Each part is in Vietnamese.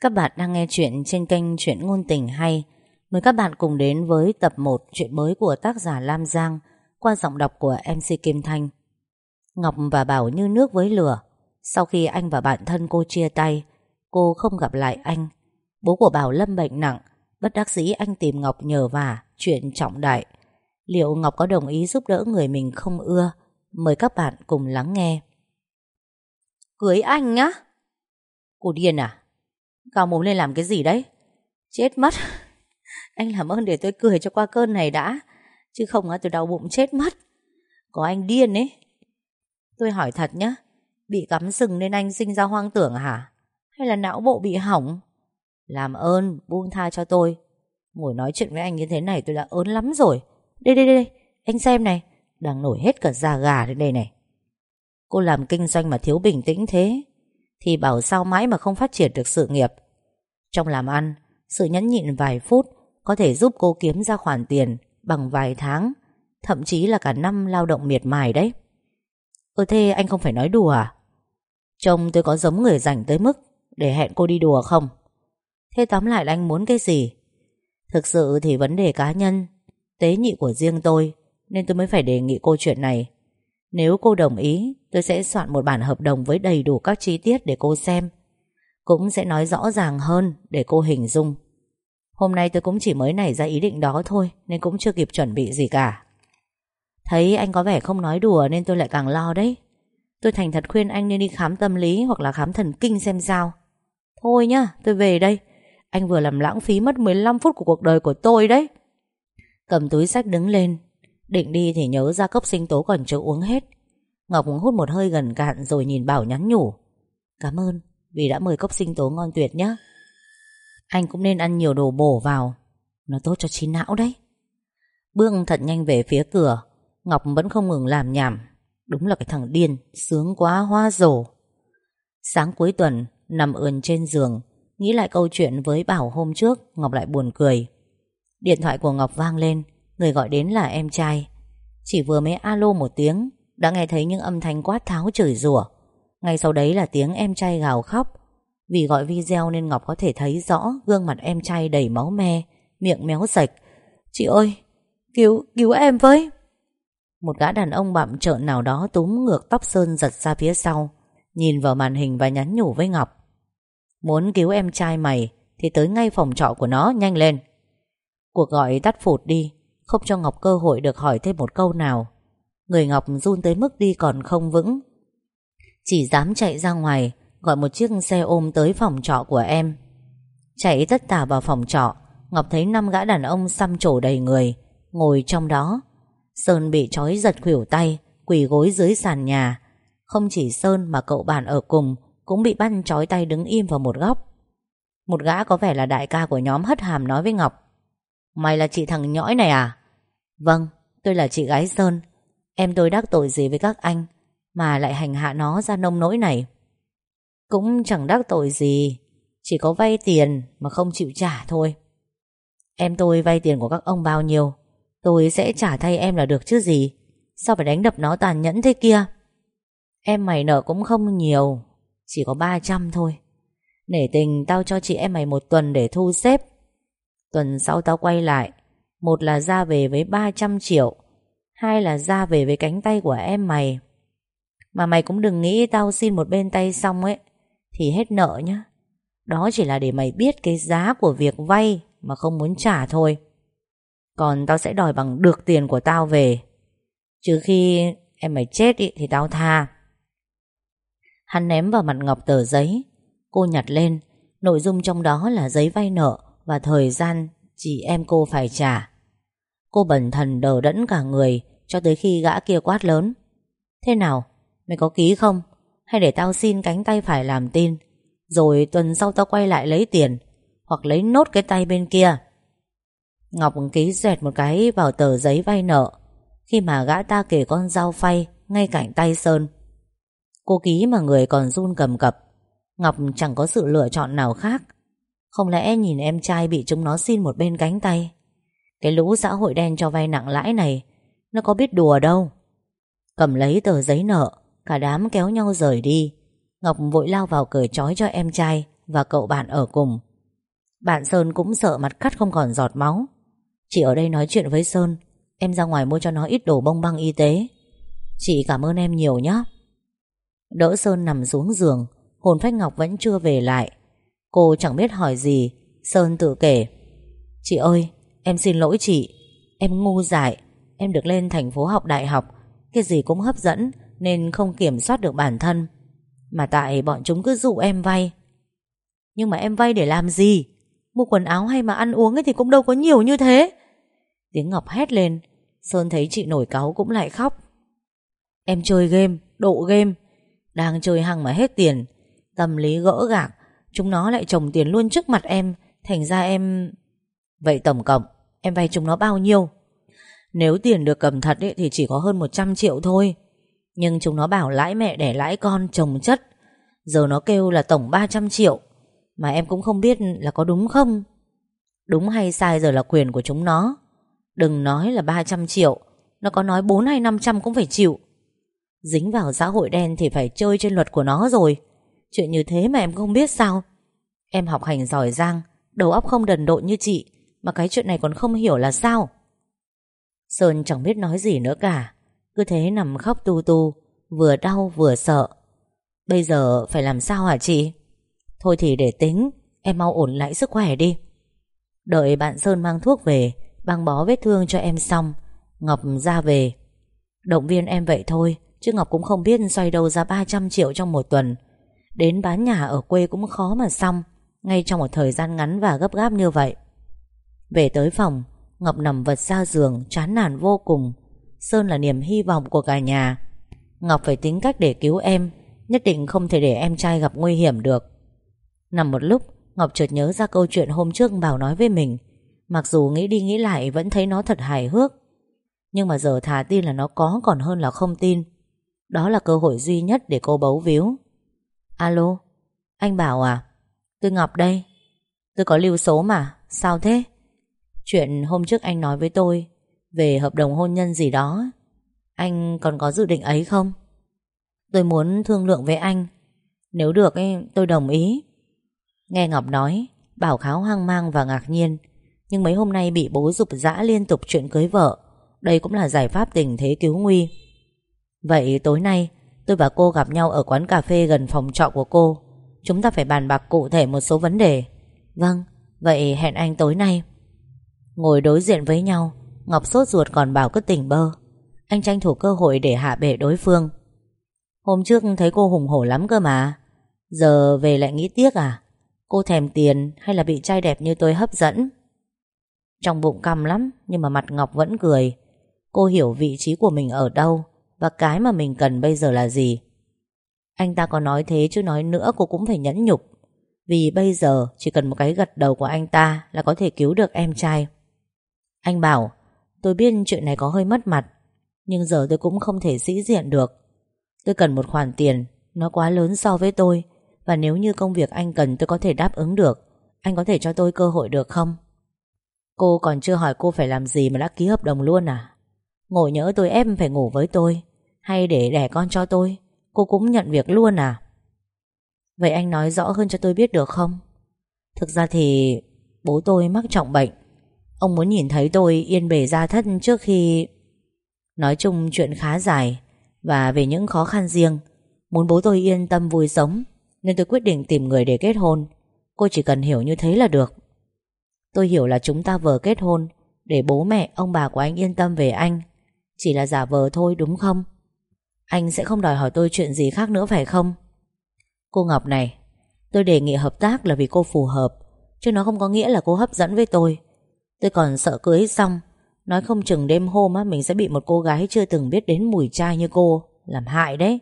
Các bạn đang nghe chuyện trên kênh Chuyện Ngôn Tình Hay. Mời các bạn cùng đến với tập 1 chuyện mới của tác giả Lam Giang qua giọng đọc của MC Kim Thanh. Ngọc và Bảo như nước với lửa. Sau khi anh và bạn thân cô chia tay, cô không gặp lại anh. Bố của Bảo lâm bệnh nặng, bất đắc dĩ anh tìm Ngọc nhờ vả chuyện trọng đại. Liệu Ngọc có đồng ý giúp đỡ người mình không ưa? Mời các bạn cùng lắng nghe. Cưới anh á? Cô điên à? Cao mồm lên làm cái gì đấy? Chết mất. Anh làm ơn để tôi cười cho qua cơn này đã. Chứ không á tôi đau bụng chết mất. Có anh điên ấy. Tôi hỏi thật nhá. Bị cắm sừng nên anh sinh ra hoang tưởng à hả? Hay là não bộ bị hỏng? Làm ơn buông tha cho tôi. Ngồi nói chuyện với anh như thế này tôi đã ớn lắm rồi. Đây đây đây, anh xem này. Đang nổi hết cả da gà lên đây này. Cô làm kinh doanh mà thiếu bình tĩnh thế thì bảo sao mãi mà không phát triển được sự nghiệp. Trong làm ăn, Sự nhẫn nhịn vài phút Có thể giúp cô kiếm ra khoản tiền Bằng vài tháng, Thậm chí là cả năm lao động miệt mài đấy. Ừ thế anh không phải nói đùa à? Trông tôi có giống người rảnh tới mức Để hẹn cô đi đùa không? Thế tóm lại là anh muốn cái gì? Thực sự thì vấn đề cá nhân, Tế nhị của riêng tôi, Nên tôi mới phải đề nghị cô chuyện này nếu cô đồng ý, Tôi sẽ soạn một bản hợp đồng với đầy đủ các chi tiết để cô xem. Cũng sẽ nói rõ ràng hơn Để cô hình dung. Hôm nay tôi cũng chỉ mới nảy ra ý định đó thôi, Nên cũng chưa kịp chuẩn bị gì cả. Thấy anh có vẻ không nói đùa Nên tôi lại càng lo đấy. Tôi thành thật khuyên anh nên đi khám tâm lý Hoặc là khám thần kinh xem sao. Thôi nhá, tôi về đây. Anh vừa làm lãng phí mất 15 phút của cuộc đời của tôi đấy. Cầm túi sách đứng lên Định đi thì nhớ ra cốc sinh tố còn chưa uống hết. Ngọc hút một hơi gần cạn rồi nhìn Bảo nhắn nhủ. Cảm ơn, vì đã mời cốc sinh tố ngon tuyệt nhé Anh cũng nên ăn nhiều đồ bổ vào. Nó tốt cho trí não đấy. Bước thật nhanh về phía cửa, Ngọc vẫn không ngừng làm nhảm. Đúng là cái thằng điên, Sướng quá, hoa rổ Sáng cuối tuần, Nằm ườn trên giường, Nghĩ lại câu chuyện với Bảo hôm trước, Ngọc lại buồn cười. Điện thoại của Ngọc vang lên. Người gọi đến là em trai. Chỉ vừa mới alo một tiếng, Đã nghe thấy những âm thanh quát tháo chửi rủa. Ngay sau đấy là tiếng em trai gào khóc. Vì gọi video nên Ngọc có thể thấy rõ Gương mặt em trai đầy máu me, Miệng méo sạch. Chị ơi, cứu cứu em với. Một gã đàn ông bạm trợn nào đó Túm ngược tóc Sơn giật ra phía sau, Nhìn vào màn hình và nhắn nhủ với Ngọc. Muốn cứu em trai mày Thì tới ngay phòng trọ của nó, nhanh lên. Cuộc gọi tắt phụt đi không cho Ngọc cơ hội được hỏi thêm một câu nào. Người Ngọc run tới mức đi còn không vững. Chỉ dám chạy ra ngoài, Gọi một chiếc xe ôm tới phòng trọ của em. Chạy tất tả vào phòng trọ, Ngọc thấy năm gã đàn ông xăm trổ đầy người, Ngồi trong đó. Sơn bị trói giật khuỷu tay, Quỳ gối dưới sàn nhà. Không chỉ Sơn mà cậu bạn ở cùng Cũng bị bắt trói tay đứng im vào một góc. Một gã có vẻ là đại ca của nhóm hất hàm nói với Ngọc. Mày là chị thằng nhõi này à? Vâng. Tôi là chị gái Sơn. Em tôi đắc tội gì với các anh Mà lại hành hạ nó ra nông nỗi này? Cũng chẳng đắc tội gì, Chỉ có vay tiền Mà không chịu trả thôi. Em tôi vay tiền của các ông bao nhiêu, Tôi sẽ trả thay em là được chứ gì? Sao phải đánh đập nó tàn nhẫn thế kia? Em mày nợ cũng không nhiều, Chỉ có 300 thôi. Nể tình tao cho chị em mày một tuần để thu xếp. Tuần sau tao quay lại một là ra về với 300 triệu Hai là ra về với cánh tay của em mày. Mà mày cũng đừng nghĩ tao xin một bên tay xong ấy Thì hết nợ nhá. Đó chỉ là để mày biết cái giá của việc vay Mà không muốn trả thôi. Còn tao sẽ đòi bằng được tiền của tao về. Trừ khi em mày chết ý, thì tao tha. Hắn ném vào mặt Ngọc tờ giấy. Cô nhặt lên. Nội dung trong đó là giấy vay nợ và thời gian chị em cô phải trả. Cô bẩn thần đờ đẫn cả người cho tới khi gã kia quát lớn. Thế nào? Mày có ký không? Hay để tao xin cánh tay phải làm tin, rồi tuần sau tao quay lại lấy tiền, hoặc lấy nốt cái tay bên kia. Ngọc ký dẹt một cái vào tờ giấy vay nợ khi mà gã ta kể con dao phay ngay cạnh tay Sơn. Cô ký mà người còn run cầm cập. Ngọc chẳng có sự lựa chọn nào khác không lẽ nhìn em trai bị chúng nó xin một bên cánh tay Cái lũ xã hội đen cho vay nặng lãi này Nó có biết đùa đâu Cầm lấy tờ giấy nợ Cả đám kéo nhau rời đi Ngọc vội lao vào cởi trói cho em trai và cậu bạn ở cùng. Bạn Sơn cũng sợ mặt cắt không còn giọt máu. Chị ở đây nói chuyện với Sơn, em ra ngoài mua cho nó ít đồ bông băng y tế. Chị cảm ơn em nhiều nhé. Đỡ Sơn nằm xuống giường, hồn phách Ngọc vẫn chưa về lại. Cô chẳng biết hỏi gì, Sơn tự kể. Chị ơi, em xin lỗi chị, em ngu dại, em được lên thành phố học đại học, cái gì cũng hấp dẫn nên không kiểm soát được bản thân. Mà tại bọn chúng cứ dụ em vay. Nhưng mà em vay để làm gì? Mua quần áo hay mà ăn uống ấy thì cũng đâu có nhiều như thế. Tiếng Ngọc hét lên. Sơn thấy chị nổi cáu cũng lại khóc. Em chơi game Độ game. Đang chơi hăng mà hết tiền. Tâm lý gỡ gạc. Chúng nó lại trồng tiền luôn trước mặt em. Thành ra em Vậy tổng cộng em vay chúng nó bao nhiêu? Nếu tiền được cầm thật ấy, thì chỉ có hơn 100 triệu thôi. Nhưng chúng nó bảo lãi mẹ để lãi con chồng chất. Giờ nó kêu là tổng 300 triệu. Mà em cũng không biết là có đúng không? Đúng hay sai giờ là quyền của chúng nó. Đừng nói là 300 triệu. Nó có nói 4 hay 500 cũng phải chịu. Dính vào xã hội đen thì phải chơi trên luật của nó rồi. Chuyện như thế mà em không biết sao. Em học hành giỏi giang, Đầu óc không đần độn như chị, Mà cái chuyện này còn không hiểu là sao. Sơn chẳng biết nói gì nữa cả, cứ thế nằm khóc tu tu, Vừa đau vừa sợ. Bây giờ phải làm sao hả chị? Thôi thì để tính, Em mau ổn lại sức khỏe đi. Đợi bạn Sơn mang thuốc về, Băng bó vết thương cho em xong, Ngọc ra về. Động viên em vậy thôi, Chứ Ngọc cũng không biết xoay đâu ra 300 triệu trong một tuần. Đến bán nhà ở quê cũng khó mà xong, Ngay trong một thời gian ngắn và gấp gáp như vậy. Về tới phòng, Ngọc nằm vật ra giường, Chán nản vô cùng. Sơn là niềm hy vọng của cả nhà. Ngọc phải tính cách để cứu em, Nhất định không thể để em trai gặp nguy hiểm được. Nằm một lúc, Ngọc chợt nhớ ra câu chuyện hôm trước Bảo nói với mình. Mặc dù nghĩ đi nghĩ lại Vẫn thấy nó thật hài hước, Nhưng mà giờ thà tin là nó có còn hơn là không tin. Đó là cơ hội duy nhất Để cô bấu víu. Alo Anh Bảo à? Tôi Ngọc đây. Tôi có lưu số mà Sao thế? Chuyện hôm trước anh nói với tôi về hợp đồng hôn nhân gì đó Anh còn có dự định ấy không? Tôi muốn thương lượng với anh. Nếu được ấy, tôi đồng ý. Nghe Ngọc nói Bảo kháo hoang mang và ngạc nhiên. Nhưng mấy hôm nay bị bố dục dã liên tục chuyện cưới vợ Đây cũng là giải pháp tình thế cứu nguy. Vậy tối nay Tôi và cô gặp nhau ở quán cà phê gần phòng trọ của cô. Chúng ta phải bàn bạc cụ thể một số vấn đề. Vâng Vậy hẹn anh tối nay. Ngồi đối diện với nhau, Ngọc sốt ruột còn bảo cứ tỉnh bơ. Anh tranh thủ cơ hội để hạ bệ đối phương. Hôm trước thấy cô hùng hổ lắm cơ mà. Giờ về lại nghĩ tiếc à? Cô thèm tiền hay là bị trai đẹp như tôi hấp dẫn? Trong bụng căm lắm, Nhưng mà mặt Ngọc vẫn cười. Cô hiểu vị trí của mình ở đâu. Và cái mà mình cần bây giờ là gì? Anh ta có nói thế chứ nói nữa cô cũng phải nhẫn nhục. Vì bây giờ chỉ cần một cái gật đầu của anh ta Là có thể cứu được em trai. Anh bảo, Tôi biết chuyện này có hơi mất mặt, Nhưng giờ tôi cũng không thể sĩ diện được. Tôi cần một khoản tiền, Nó quá lớn so với tôi, Và nếu như công việc anh cần tôi có thể đáp ứng được, Anh có thể cho tôi cơ hội được không? Cô còn chưa hỏi cô phải làm gì Mà đã ký hợp đồng luôn à? Ngồi nhỡ tôi ép phải ngủ với tôi. Hay để đẻ con cho tôi? Cô cũng nhận việc luôn à? Vậy anh nói rõ hơn cho tôi biết được không? Thực ra thì Bố tôi mắc trọng bệnh. Ông muốn nhìn thấy tôi yên bề ra thất trước khi... Nói chung chuyện khá dài Và về những khó khăn riêng. Muốn bố tôi yên tâm vui sống Nên tôi quyết định tìm người để kết hôn. Cô chỉ cần hiểu như thế là được. Tôi hiểu là chúng ta vừa kết hôn Để bố mẹ, ông bà của anh yên tâm về anh. Chỉ là giả vờ thôi đúng không? Anh sẽ không đòi hỏi tôi chuyện gì khác nữa phải không? Cô Ngọc này, Tôi đề nghị hợp tác là vì cô phù hợp, Chứ nó không có nghĩa là cô hấp dẫn với tôi. Tôi còn sợ cưới xong, Nói không chừng đêm hôm á, Mình sẽ bị một cô gái chưa từng biết đến mùi trai như cô, Làm hại đấy.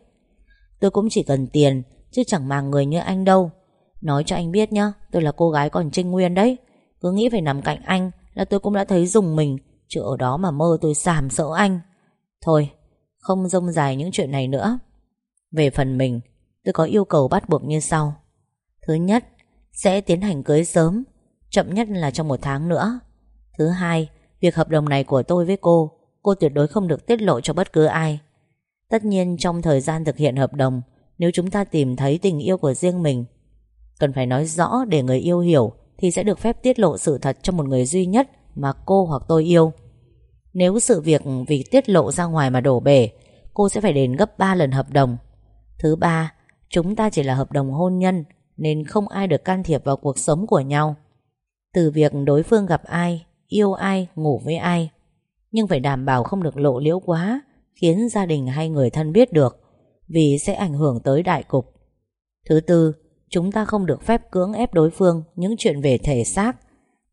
Tôi cũng chỉ cần tiền, Chứ chẳng màng người như anh đâu. Nói cho anh biết nhá, Tôi là cô gái còn trinh nguyên đấy. Cứ nghĩ phải nằm cạnh anh Là tôi cũng đã thấy dùng mình, Chứ ở đó mà mơ tôi sàm sợ anh. Thôi không rông dài những chuyện này nữa. Về phần mình Tôi có yêu cầu bắt buộc như sau. Thứ nhất Sẽ tiến hành cưới sớm Chậm nhất là trong một tháng nữa. Thứ hai, việc hợp đồng này của tôi với cô, cô tuyệt đối không được tiết lộ cho bất cứ ai. Tất nhiên trong thời gian thực hiện hợp đồng, nếu chúng ta tìm thấy tình yêu của riêng mình, Cần phải nói rõ để người yêu hiểu Thì sẽ được phép tiết lộ sự thật cho một người duy nhất Mà cô hoặc tôi yêu. Nếu sự việc vì tiết lộ ra ngoài mà đổ bể Cô sẽ phải đền gấp 3 lần hợp đồng. Thứ ba Chúng ta chỉ là hợp đồng hôn nhân Nên không ai được can thiệp vào cuộc sống của nhau. Từ việc đối phương gặp ai Yêu ai, ngủ với ai Nhưng phải đảm bảo không được lộ liễu quá Khiến gia đình hay người thân biết được Vì sẽ ảnh hưởng tới đại cục. Thứ tư Chúng ta không được phép cưỡng ép đối phương Những chuyện về thể xác.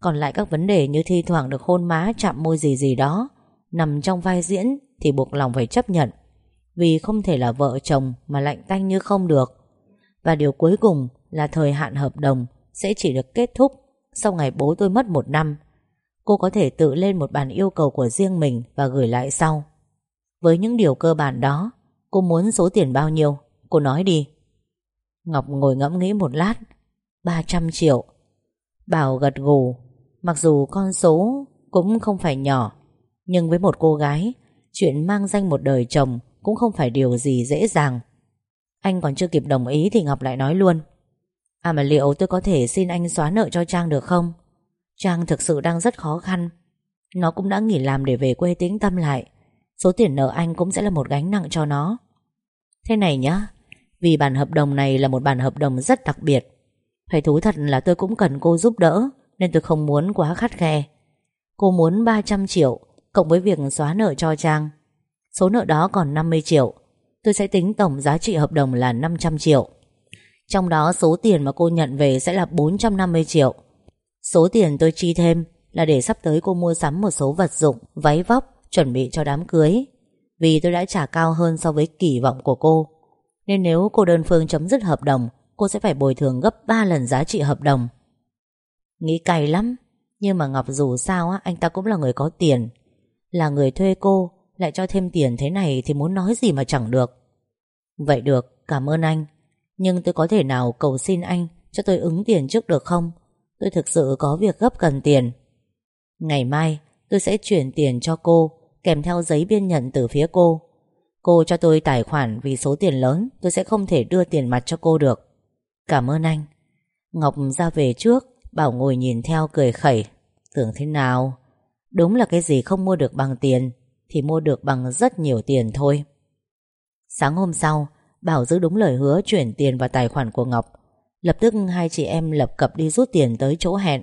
Còn lại các vấn đề như thi thoảng được hôn má Chạm môi gì gì đó Nằm trong vai diễn thì buộc lòng phải chấp nhận. Vì không thể là vợ chồng Mà lạnh tanh như không được. Và điều cuối cùng là thời hạn hợp đồng Sẽ chỉ được kết thúc Sau ngày bố tôi mất một năm. Cô có thể tự lên một bản yêu cầu của riêng mình Và gửi lại sau. Với những điều cơ bản đó, Cô muốn số tiền bao nhiêu? Cô nói đi. Ngọc ngồi ngẫm nghĩ một lát. 300 triệu. Bảo gật gù. Mặc dù con số cũng không phải nhỏ, Nhưng với một cô gái, Chuyện mang danh một đời chồng cũng không phải điều gì dễ dàng. Anh còn chưa kịp đồng ý thì Ngọc lại nói luôn. À mà liệu tôi có thể xin anh xóa nợ cho Trang được không? Trang thực sự đang rất khó khăn. Nó cũng đã nghỉ làm để về quê tĩnh tâm lại. Số tiền nợ anh cũng sẽ là một gánh nặng cho nó. Thế này nhá, vì bản hợp đồng này là một bản hợp đồng rất đặc biệt. Phải thú thật là tôi cũng cần cô giúp đỡ, Nên tôi không muốn quá khắt khe. Cô muốn 300 triệu Cộng với việc xóa nợ cho Trang. Số nợ đó còn 50 triệu. Tôi sẽ tính tổng giá trị hợp đồng là 500 triệu. Trong đó số tiền mà cô nhận về sẽ là 450 triệu. Số tiền tôi chi thêm Là để sắp tới cô mua sắm một số vật dụng Váy vóc Chuẩn bị cho đám cưới. Vì tôi đã trả cao hơn so với kỳ vọng của cô. Nên nếu cô đơn phương chấm dứt hợp đồng Cô sẽ phải bồi thường gấp 3 lần giá trị hợp đồng. Nghĩ cay lắm Nhưng mà Ngọc dù sao á, anh ta cũng là người có tiền. Là người thuê cô lại cho thêm tiền thế này Thì muốn nói gì mà chẳng được. Vậy được, cảm ơn anh. Nhưng tôi có thể nào cầu xin anh Cho tôi ứng tiền trước được không? Tôi thực sự có việc gấp cần tiền. Ngày mai tôi sẽ chuyển tiền cho cô Kèm theo giấy biên nhận từ phía cô. Cô cho tôi tài khoản vì số tiền lớn Tôi sẽ không thể đưa tiền mặt cho cô được. Cảm ơn anh. Ngọc ra về trước Bảo ngồi nhìn theo cười khẩy. Tưởng thế nào? Đúng là cái gì không mua được bằng tiền. Thì mua được bằng rất nhiều tiền thôi. Sáng hôm sau, Bảo giữ đúng lời hứa chuyển tiền vào tài khoản của Ngọc. Lập tức hai chị em lập cập đi rút tiền tới chỗ hẹn.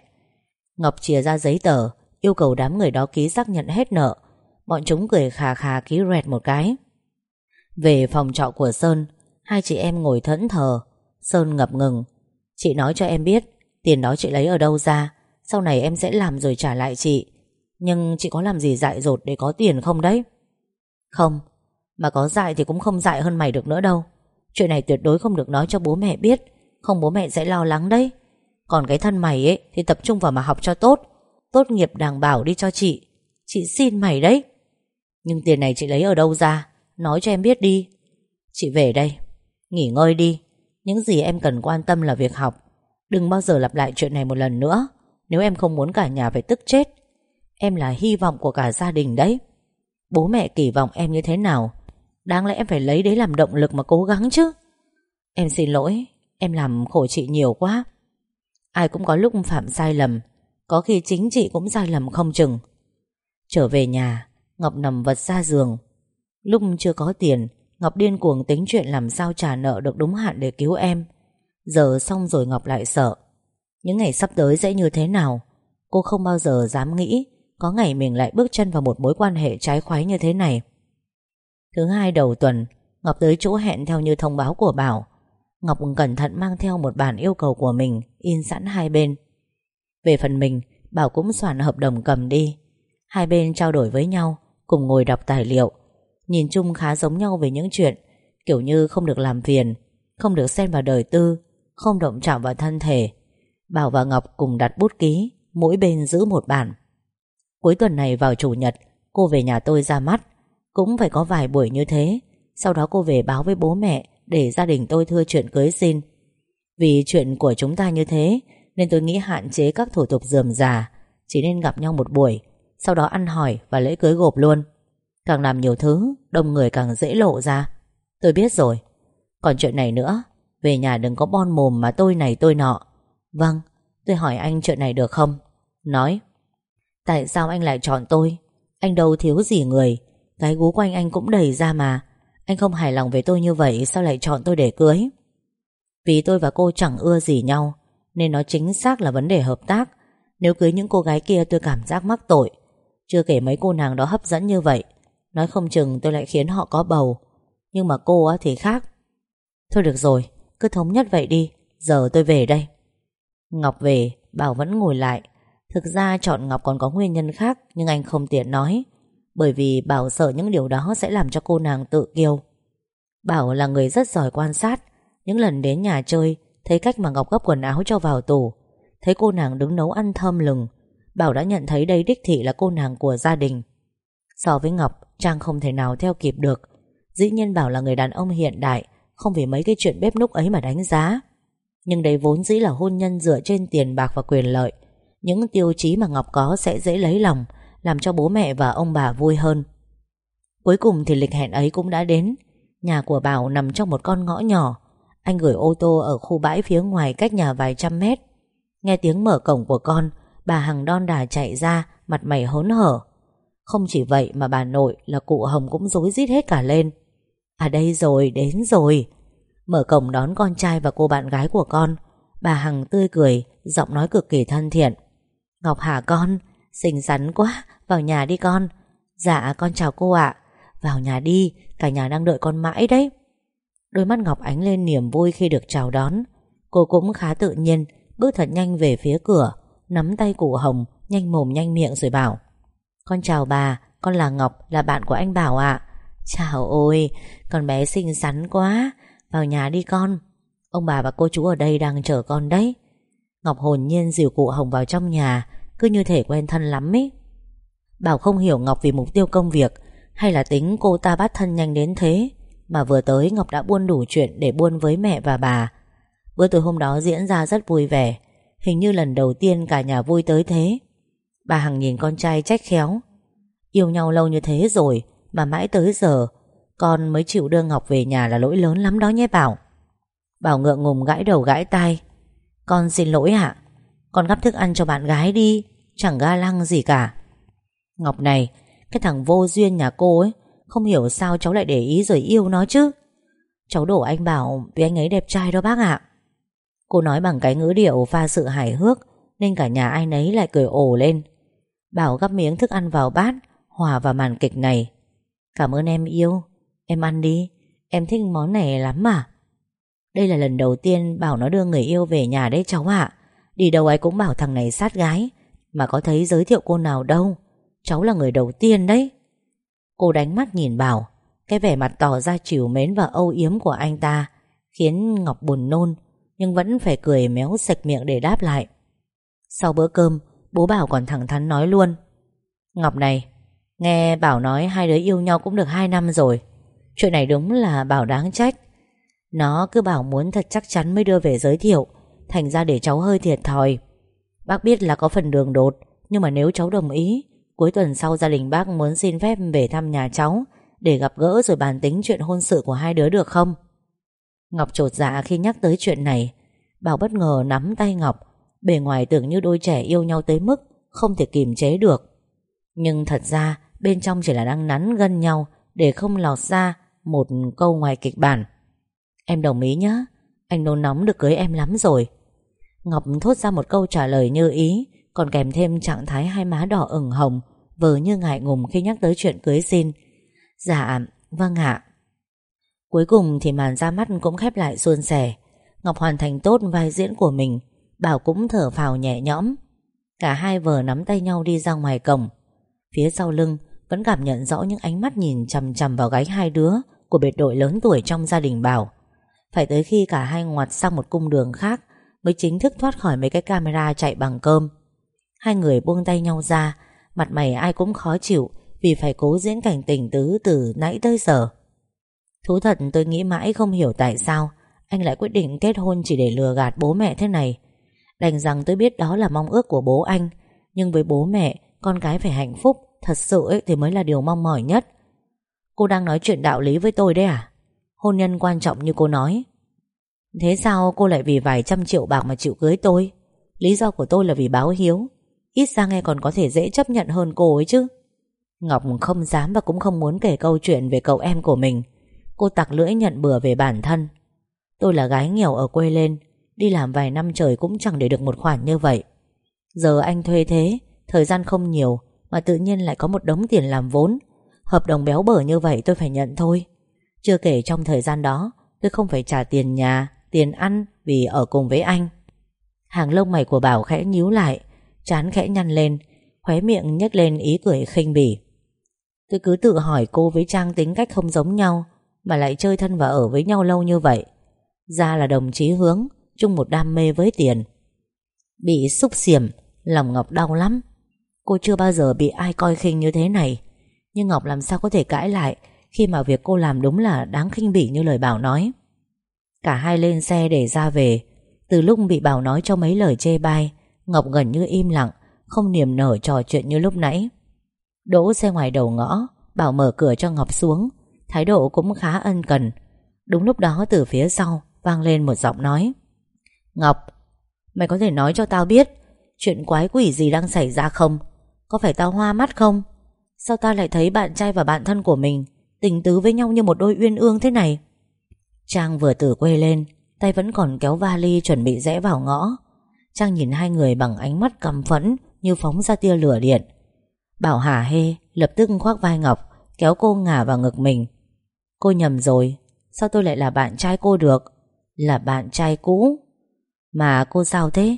Ngọc chia ra giấy tờ, Yêu cầu đám người đó ký xác nhận hết nợ. Bọn chúng cười khà khà ký rẹt một cái. Về phòng trọ của Sơn, Hai chị em ngồi thẫn thờ. Sơn ngập ngừng. Chị nói cho em biết, Tiền đó chị lấy ở đâu ra? Sau này em sẽ làm rồi trả lại chị. Nhưng chị có làm gì dại dột để có tiền không đấy? Không, Mà có dại thì cũng không dại hơn mày được nữa đâu. Chuyện này tuyệt đối không được nói cho bố mẹ biết. Không bố mẹ sẽ lo lắng đấy. Còn cái thân mày ấy Thì tập trung vào mà học cho tốt. Tốt nghiệp đàng bảo đi cho chị. Chị xin mày đấy. Nhưng tiền này chị lấy ở đâu ra? Nói cho em biết đi. Chị về đây. Nghỉ ngơi đi. Những gì em cần quan tâm là việc học. Đừng bao giờ lặp lại chuyện này một lần nữa. Nếu em không muốn cả nhà phải tức chết Em là hy vọng của cả gia đình đấy. Bố mẹ kỳ vọng em như thế nào? Đáng lẽ em phải lấy đấy làm động lực mà cố gắng chứ. Em xin lỗi, Em làm khổ chị nhiều quá. Ai cũng có lúc phạm sai lầm, Có khi chính chị cũng sai lầm không chừng. Trở về nhà, Ngọc nằm vật ra giường. Lúc chưa có tiền, Ngọc điên cuồng tính chuyện làm sao trả nợ được đúng hạn để cứu em. Giờ xong rồi Ngọc lại sợ. Những ngày sắp tới sẽ như thế nào? Cô không bao giờ dám nghĩ. Có ngày mình lại bước chân vào một mối quan hệ trái khoái như thế này. Thứ hai đầu tuần, Ngọc tới chỗ hẹn theo như thông báo của Bảo. Ngọc cẩn thận mang theo một bản yêu cầu của mình, In sẵn hai bên. Về phần mình, Bảo cũng soạn hợp đồng cầm đi. Hai bên trao đổi với nhau, Cùng ngồi đọc tài liệu. Nhìn chung khá giống nhau về những chuyện, Kiểu như không được làm phiền, Không được xen vào đời tư, Không động chạm vào thân thể. Bảo và Ngọc cùng đặt bút ký, Mỗi bên giữ một bản. Cuối tuần này vào chủ nhật, Cô về nhà tôi ra mắt. Cũng phải có vài buổi như thế. Sau đó cô về báo với bố mẹ Để gia đình tôi thưa chuyện cưới xin. Vì chuyện của chúng ta như thế, Nên tôi nghĩ hạn chế các thủ tục dườm già. Chỉ nên gặp nhau một buổi, Sau đó ăn hỏi và lễ cưới gộp luôn. Càng làm nhiều thứ, Đông người càng dễ lộ ra. Tôi biết rồi. Còn chuyện này nữa, Về nhà đừng có bon mồm mà tôi này tôi nọ. Vâng Tôi hỏi anh chuyện này được không? Nói. Tại sao anh lại chọn tôi? Anh đâu thiếu gì người? Cái gú quanh anh cũng đầy ra mà. Anh không hài lòng với tôi như vậy, Sao lại chọn tôi để cưới? Vì tôi và cô chẳng ưa gì nhau, Nên nó chính xác là vấn đề hợp tác. Nếu cưới những cô gái kia tôi cảm giác mắc tội. Chưa kể mấy cô nàng đó hấp dẫn như vậy. Nói không chừng tôi lại khiến họ có bầu. Nhưng mà cô á thì khác. Thôi được rồi, Cứ thống nhất vậy đi. Giờ tôi về đây. Ngọc về, Bảo vẫn ngồi lại. Thực ra chọn Ngọc còn có nguyên nhân khác, Nhưng anh không tiện nói. Bởi vì Bảo sợ những điều đó sẽ làm cho cô nàng tự kiêu. Bảo là người rất giỏi quan sát. Những lần đến nhà chơi, Thấy cách mà Ngọc gấp quần áo cho vào tủ, Thấy cô nàng đứng nấu ăn thơm lừng, Bảo đã nhận thấy đây đích thị là cô nàng của gia đình. So với Ngọc, Trang không thể nào theo kịp được. Dĩ nhiên Bảo là người đàn ông hiện đại, Không vì mấy cái chuyện bếp núc ấy mà đánh giá. Nhưng đây vốn dĩ là hôn nhân dựa trên tiền bạc và quyền lợi. Những tiêu chí mà Ngọc có sẽ dễ lấy lòng Làm cho bố mẹ và ông bà vui hơn. Cuối cùng thì lịch hẹn ấy cũng đã đến. Nhà của Bảo nằm trong một con ngõ nhỏ. Anh gửi ô tô ở khu bãi phía ngoài cách nhà vài trăm mét. Nghe tiếng mở cổng của con Bà Hằng đon đà chạy ra Mặt mày hớn hở. Không chỉ vậy mà bà nội là cụ Hồng cũng rối rít hết cả lên. À đây rồi, đến rồi. Mở cổng đón con trai và cô bạn gái của con. Bà Hằng tươi cười Giọng nói cực kỳ thân thiện. Ngọc Hà con Xinh xắn quá, vào nhà đi con. Dạ con chào cô ạ. Vào nhà đi, cả nhà đang đợi con mãi đấy. Đôi mắt Ngọc ánh lên niềm vui khi được chào đón. Cô cũng khá tự nhiên Bước thật nhanh về phía cửa Nắm tay cụ Hồng Nhanh mồm nhanh miệng rồi bảo. Con chào bà, con là Ngọc Là bạn của anh Bảo ạ. Chào ôi, con bé xinh xắn quá. Vào nhà đi con. Ông bà và cô chú ở đây đang chờ con đấy. Ngọc hồn nhiên dìu cụ Hồng vào trong nhà, Cứ như thể quen thân lắm ý. Bảo không hiểu Ngọc vì mục tiêu công việc, Hay là tính cô ta bắt thân nhanh đến thế, Mà vừa tới Ngọc đã buôn đủ chuyện Để buôn với mẹ và bà. Bữa tối hôm đó diễn ra rất vui vẻ, Hình như lần đầu tiên cả nhà vui tới thế. Bà Hằng nhìn con trai trách khéo. Yêu nhau lâu như thế rồi, Mà mãi tới giờ, Con mới chịu đưa Ngọc về nhà là lỗi lớn lắm đó nhé Bảo. Bảo ngượng ngùng gãi đầu gãi tai. Con xin lỗi ạ. Con gắp thức ăn cho bạn gái đi. Chẳng ga lăng gì cả. Ngọc này, Cái thằng vô duyên nhà cô ấy, Không hiểu sao cháu lại để ý rồi yêu nó chứ. Cháu đổ anh Bảo Vì anh ấy đẹp trai đó bác ạ. Cô nói bằng cái ngữ điệu pha sự hài hước, Nên cả nhà ai nấy lại cười ồ lên. Bảo gắp miếng thức ăn vào bát, Hòa vào màn kịch này. Cảm ơn em yêu. Em ăn đi. Em thích món này lắm mà. Đây là lần đầu tiên Bảo nó đưa người yêu về nhà đấy cháu ạ. Đi đâu ai cũng bảo thằng này sát gái. Mà có thấy giới thiệu cô nào đâu. Cháu là người đầu tiên đấy. Cô đánh mắt nhìn Bảo. Cái vẻ mặt tỏ ra chiều mến và âu yếm của anh ta Khiến Ngọc buồn nôn, Nhưng vẫn phải cười méo sạch miệng để đáp lại. Sau bữa cơm, Bố Bảo còn thẳng thắn nói luôn. Ngọc này, Nghe Bảo nói hai đứa yêu nhau cũng được hai năm rồi. Chuyện này đúng là Bảo đáng trách. Nó cứ bảo muốn thật chắc chắn mới đưa về giới thiệu. Thành ra để cháu hơi thiệt thòi. Bác biết là có phần đường đột, Nhưng mà nếu cháu đồng ý, Cuối tuần sau gia đình bác muốn xin phép về thăm nhà cháu Để gặp gỡ rồi bàn tính chuyện hôn sự của hai đứa được không? Ngọc trột dạ khi nhắc tới chuyện này. Bảo bất ngờ nắm tay Ngọc. Bề ngoài tưởng như đôi trẻ yêu nhau tới mức Không thể kìm chế được. Nhưng thật ra, bên trong chỉ là đang nắn gân nhau Để không lọt ra Một câu ngoài kịch bản. Em đồng ý nhé Anh nôn nóng được cưới em lắm rồi. Ngọc thốt ra một câu trả lời như ý, Còn kèm thêm trạng thái hai má đỏ ửng hồng, Vờ như ngại ngùng khi nhắc tới chuyện cưới xin. Dạ Vâng ạ. Cuối cùng thì màn ra mắt cũng khép lại suôn sẻ. Ngọc hoàn thành tốt vai diễn của mình, Bảo cũng thở phào nhẹ nhõm. Cả hai vờ nắm tay nhau đi ra ngoài cổng. Phía sau lưng, Vẫn cảm nhận rõ những ánh mắt nhìn chằm chằm vào gái hai đứa Của biệt đội lớn tuổi trong gia đình Bảo. Phải tới khi cả hai ngoặt sang một cung đường khác Mới chính thức thoát khỏi mấy cái camera chạy bằng cơm. Hai người buông tay nhau ra Mặt mày ai cũng khó chịu Vì phải cố diễn cảnh tình tứ từ nãy tới giờ. Thú thật tôi nghĩ mãi không hiểu tại sao Anh lại quyết định kết hôn chỉ để lừa gạt bố mẹ thế này. Đành rằng tôi biết đó là mong ước của bố anh Nhưng với bố mẹ Con cái phải hạnh phúc Thật sự ấy, thì mới là điều mong mỏi nhất. Cô đang nói chuyện đạo lý với tôi đấy à? Hôn nhân quan trọng như cô nói. Thế sao cô lại vì vài trăm triệu bạc mà chịu cưới tôi? Lý do của tôi là vì báo hiếu. Ít ra nghe còn có thể dễ chấp nhận hơn cô ấy chứ. Ngọc không dám và cũng không muốn kể câu chuyện về cậu em của mình. Cô tặc lưỡi nhận bừa về bản thân. Tôi là gái nghèo ở quê lên, Đi làm vài năm trời cũng chẳng để được một khoản như vậy. Giờ anh thuê thế, Thời gian không nhiều, Mà tự nhiên lại có một đống tiền làm vốn. Hợp đồng béo bở như vậy tôi phải nhận thôi. Chưa kể trong thời gian đó, Tôi không phải trả tiền nhà, Tiền ăn vì ở cùng với anh. Hàng lông mày của Bảo khẽ nhíu lại, Chán khẽ nhăn lên, Khóe miệng nhếch lên ý cười khinh bỉ. Tôi cứ tự hỏi cô với Trang tính cách không giống nhau, Mà lại chơi thân và ở với nhau lâu như vậy. Ra là đồng chí hướng, chung một đam mê với tiền. Bị xúc xiểm, Lòng Ngọc đau lắm. Cô chưa bao giờ bị ai coi khinh như thế này. Nhưng Ngọc làm sao có thể cãi lại? Khi mà việc cô làm đúng là đáng khinh bỉ như lời Bảo nói. Cả hai lên xe để ra về. Từ lúc bị Bảo nói cho mấy lời chê bai, Ngọc gần như im lặng, Không niềm nở trò chuyện như lúc nãy. Đỗ xe ngoài đầu ngõ, Bảo mở cửa cho Ngọc xuống. Thái độ cũng khá ân cần. Đúng lúc đó từ phía sau Vang lên một giọng nói. Ngọc, Mày có thể nói cho tao biết, Chuyện quái quỷ gì đang xảy ra không? Có phải tao hoa mắt không? Sao tao lại thấy bạn trai và bạn thân của mình Tình tứ với nhau như một đôi uyên ương thế này. Trang vừa từ quê lên, Tay vẫn còn kéo vali chuẩn bị rẽ vào ngõ. Trang nhìn hai người bằng ánh mắt căm phẫn Như phóng ra tia lửa điện. Bảo hả hê lập tức khoác vai Ngọc, Kéo cô ngả vào ngực mình. Cô nhầm rồi, Sao tôi lại là bạn trai cô được? Là bạn trai cũ. Mà cô sao thế?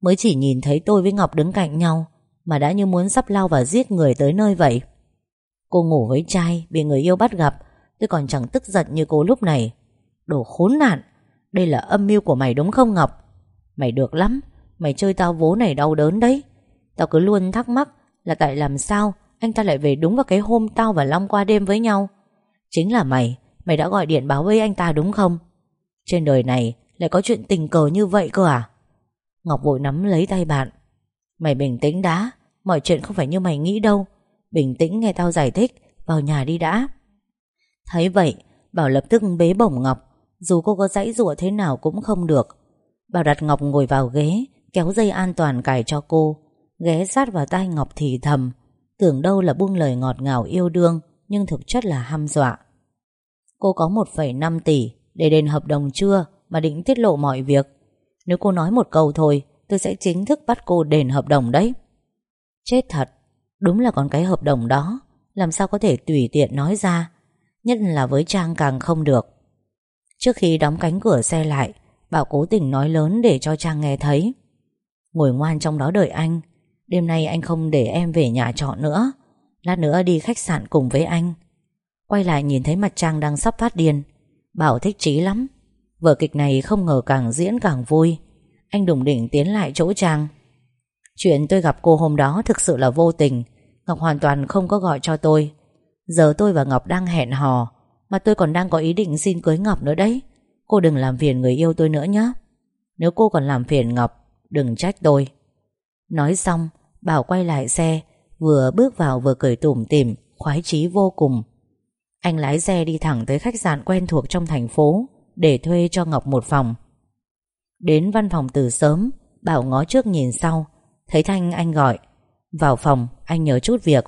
Mới chỉ nhìn thấy tôi với Ngọc đứng cạnh nhau, Mà đã như muốn sắp lao vào giết người tới nơi vậy. Cô ngủ với trai Bị người yêu bắt gặp, Tôi còn chẳng tức giận như cô lúc này. Đồ khốn nạn, Đây là âm mưu của mày đúng không Ngọc? Mày được lắm, Mày chơi tao vố này đau đớn đấy. Tao cứ luôn thắc mắc Là tại làm sao Anh ta lại về đúng vào cái hôm tao và Long qua đêm với nhau? Chính là mày Mày đã gọi điện báo với anh ta đúng không? Trên đời này lại có chuyện tình cờ như vậy cơ à? Ngọc vội nắm lấy tay bạn. Mày bình tĩnh đã, Mọi chuyện không phải như mày nghĩ đâu. Bình tĩnh nghe tao giải thích Vào nhà đi đã. Thấy vậy Bảo lập tức bế bổng Ngọc. Dù cô có dãy rủa thế nào cũng không được. Bảo đặt Ngọc ngồi vào ghế Kéo dây an toàn cài cho cô. Ghé sát vào tai Ngọc thì thầm Tưởng đâu là buông lời ngọt ngào yêu đương Nhưng thực chất là ham dọa. Cô có 1,5 tỷ Để đền hợp đồng chưa Mà định tiết lộ mọi việc. Nếu cô nói một câu thôi Tôi sẽ chính thức bắt cô đền hợp đồng đấy. Chết thật. Đúng là còn cái hợp đồng đó, Làm sao có thể tùy tiện nói ra, Nhất là với Trang càng không được. Trước khi đóng cánh cửa xe lại, Bảo cố tình nói lớn để cho Trang nghe thấy. Ngồi ngoan trong đó đợi anh, Đêm nay anh không để em về nhà trọ nữa, Lát nữa đi khách sạn cùng với anh. Quay lại nhìn thấy mặt Trang đang sắp phát điên, Bảo thích trí lắm, Vở kịch này không ngờ càng diễn càng vui. Anh đùng đỉnh tiến lại chỗ Trang. Chuyện tôi gặp cô hôm đó thực sự là vô tình Ngọc hoàn toàn không có gọi cho tôi. Giờ tôi và Ngọc đang hẹn hò, Mà tôi còn đang có ý định xin cưới Ngọc nữa đấy. Cô đừng làm phiền người yêu tôi nữa nhé. Nếu cô còn làm phiền Ngọc, Đừng trách tôi. Nói xong, Bảo quay lại xe, Vừa bước vào vừa cười tủm tỉm, Khoái chí vô cùng. Anh lái xe đi thẳng tới khách sạn quen thuộc trong thành phố, Để thuê cho Ngọc một phòng. Đến văn phòng từ sớm, Bảo ngó trước nhìn sau, Thấy Thanh anh gọi, Vào phòng anh nhớ chút việc.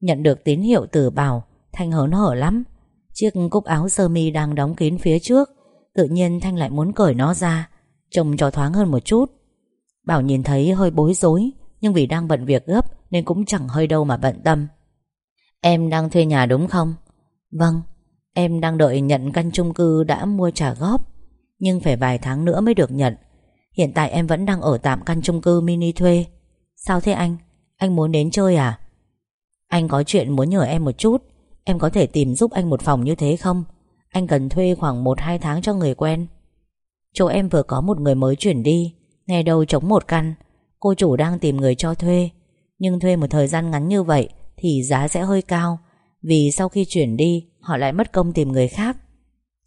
Nhận được tín hiệu từ Bảo, Thanh hớn hở lắm. Chiếc cúc áo sơ mi đang đóng kín phía trước, Tự nhiên Thanh lại muốn cởi nó ra, Trông cho thoáng hơn một chút. Bảo nhìn thấy hơi bối rối, Nhưng vì đang bận việc gấp Nên cũng chẳng hơi đâu mà bận tâm. Em đang thuê nhà đúng không? Vâng Em đang đợi nhận căn chung cư đã mua trả góp, Nhưng phải vài tháng nữa mới được nhận. Hiện tại em vẫn đang ở tạm căn chung cư mini thuê. Sao thế anh? Anh muốn đến chơi à? Anh có chuyện muốn nhờ em một chút. Em có thể tìm giúp anh một phòng như thế không? Anh cần thuê khoảng 1-2 tháng cho người quen. Chỗ em vừa có một người mới chuyển đi, Nghe đâu chống một căn. Cô chủ đang tìm người cho thuê. Nhưng thuê một thời gian ngắn như vậy Thì giá sẽ hơi cao. Vì sau khi chuyển đi, Họ lại mất công tìm người khác.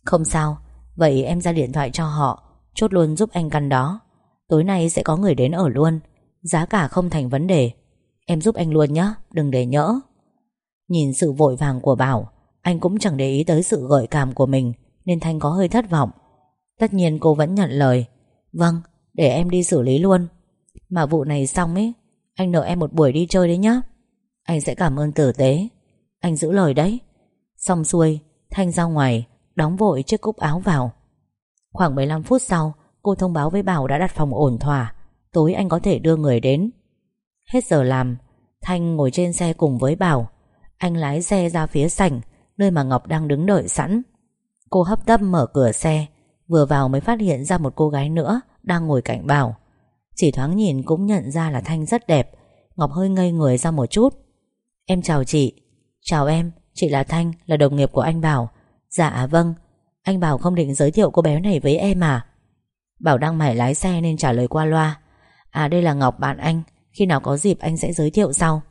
Không sao. Vậy em ra điện thoại cho họ, Chốt luôn giúp anh căn đó. Tối nay sẽ có người đến ở luôn. Giá cả không thành vấn đề. Em giúp anh luôn nhé Đừng để nhỡ. Nhìn sự vội vàng của Bảo Anh cũng chẳng để ý tới sự gợi cảm của mình Nên Thanh có hơi thất vọng. Tất nhiên cô vẫn nhận lời. Vâng, để em đi xử lý luôn. Mà vụ này xong ấy Anh nợ em một buổi đi chơi đấy nhá. Anh sẽ cảm ơn tử tế. Anh giữ lời đấy. Xong xuôi, Thanh ra ngoài Đóng vội chiếc cúc áo vào. Khoảng 15 phút sau Cô thông báo với Bảo đã đặt phòng ổn thỏa. Tối anh có thể đưa người đến. Hết giờ làm Thanh ngồi trên xe cùng với Bảo. Anh lái xe ra phía sảnh Nơi mà Ngọc đang đứng đợi sẵn. Cô hấp tấp mở cửa xe Vừa vào mới phát hiện ra một cô gái nữa Đang ngồi cạnh Bảo. Chỉ thoáng nhìn cũng nhận ra là Thanh rất đẹp. Ngọc hơi ngây người ra một chút. Em chào chị. Chào em, chị là Thanh, là đồng nghiệp của anh Bảo. Dạ vâng. Anh Bảo không định giới thiệu cô bé này với em à? Bảo đang mải lái xe nên trả lời qua loa. À đây là Ngọc bạn anh. Khi nào có dịp anh sẽ giới thiệu sau.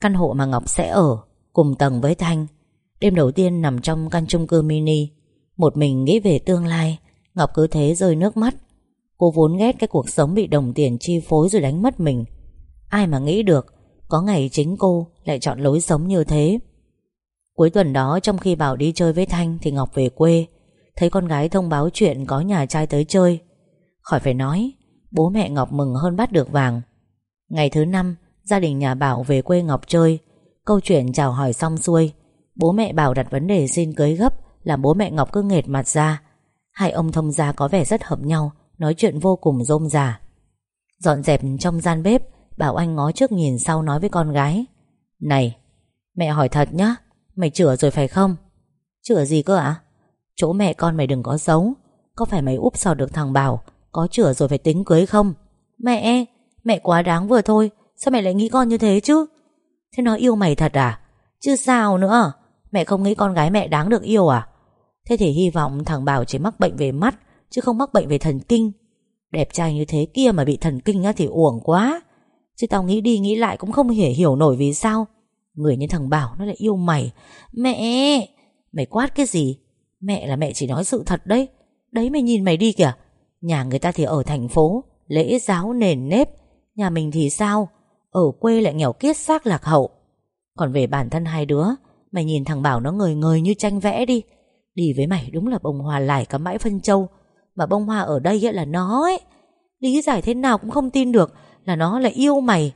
Căn hộ mà Ngọc sẽ ở, Cùng tầng với Thanh. Đêm đầu tiên nằm trong căn chung cư mini. Một mình nghĩ về tương lai, Ngọc cứ thế rơi nước mắt. Cô vốn ghét cái cuộc sống bị đồng tiền chi phối rồi đánh mất mình. Ai mà nghĩ được, Có ngày chính cô lại chọn lối sống như thế. Cuối tuần đó, trong khi Bảo đi chơi với Thanh Thì Ngọc về quê. Thấy con gái thông báo chuyện có nhà trai tới chơi. Khỏi phải nói, Bố mẹ Ngọc mừng hơn bắt được vàng. Ngày thứ năm, Gia đình nhà Bảo về quê Ngọc chơi. Câu chuyện chào hỏi xong xuôi, Bố mẹ Bảo đặt vấn đề xin cưới gấp Làm bố mẹ Ngọc cứ nghệt mặt ra. Hai ông thông gia có vẻ rất hợp nhau, Nói chuyện vô cùng rôm rả. Dọn dẹp trong gian bếp, Bảo Anh ngó trước nhìn sau nói với con gái. Này, Mẹ hỏi thật nhá, Mày chữa rồi phải không? Chữa gì cơ ạ? Chỗ mẹ con mày đừng có giấu Có phải mày úp sò được thằng Bảo, Có chữa rồi phải tính cưới không? Mẹ Mẹ quá đáng vừa thôi, Sao mẹ lại nghĩ con như thế chứ? Thế nó yêu mày thật à? Chứ sao nữa? Mẹ không nghĩ con gái mẹ đáng được yêu à? Thế thì hy vọng thằng Bảo chỉ mắc bệnh về mắt, Chứ không mắc bệnh về thần kinh. Đẹp trai như thế kia mà bị thần kinh á thì uổng quá. Chứ tao nghĩ đi nghĩ lại cũng không hề hiểu nổi vì sao. Người như thằng Bảo nó lại yêu mày. Mẹ! Mày quát cái gì? Mẹ là mẹ chỉ nói sự thật đấy. Đấy mày nhìn mày đi kìa. Nhà người ta thì ở thành phố, Lễ giáo nền nếp. Nhà mình thì sao? Ở quê lại nghèo kiết xác lạc hậu. Còn về bản thân hai đứa Mày nhìn thằng Bảo nó ngời ngời như tranh vẽ đi. Đi với mày đúng là bông hoa lại cả bãi phân châu. Mà bông hoa ở đây là nó ấy. Lý giải thế nào cũng không tin được Là nó lại yêu mày.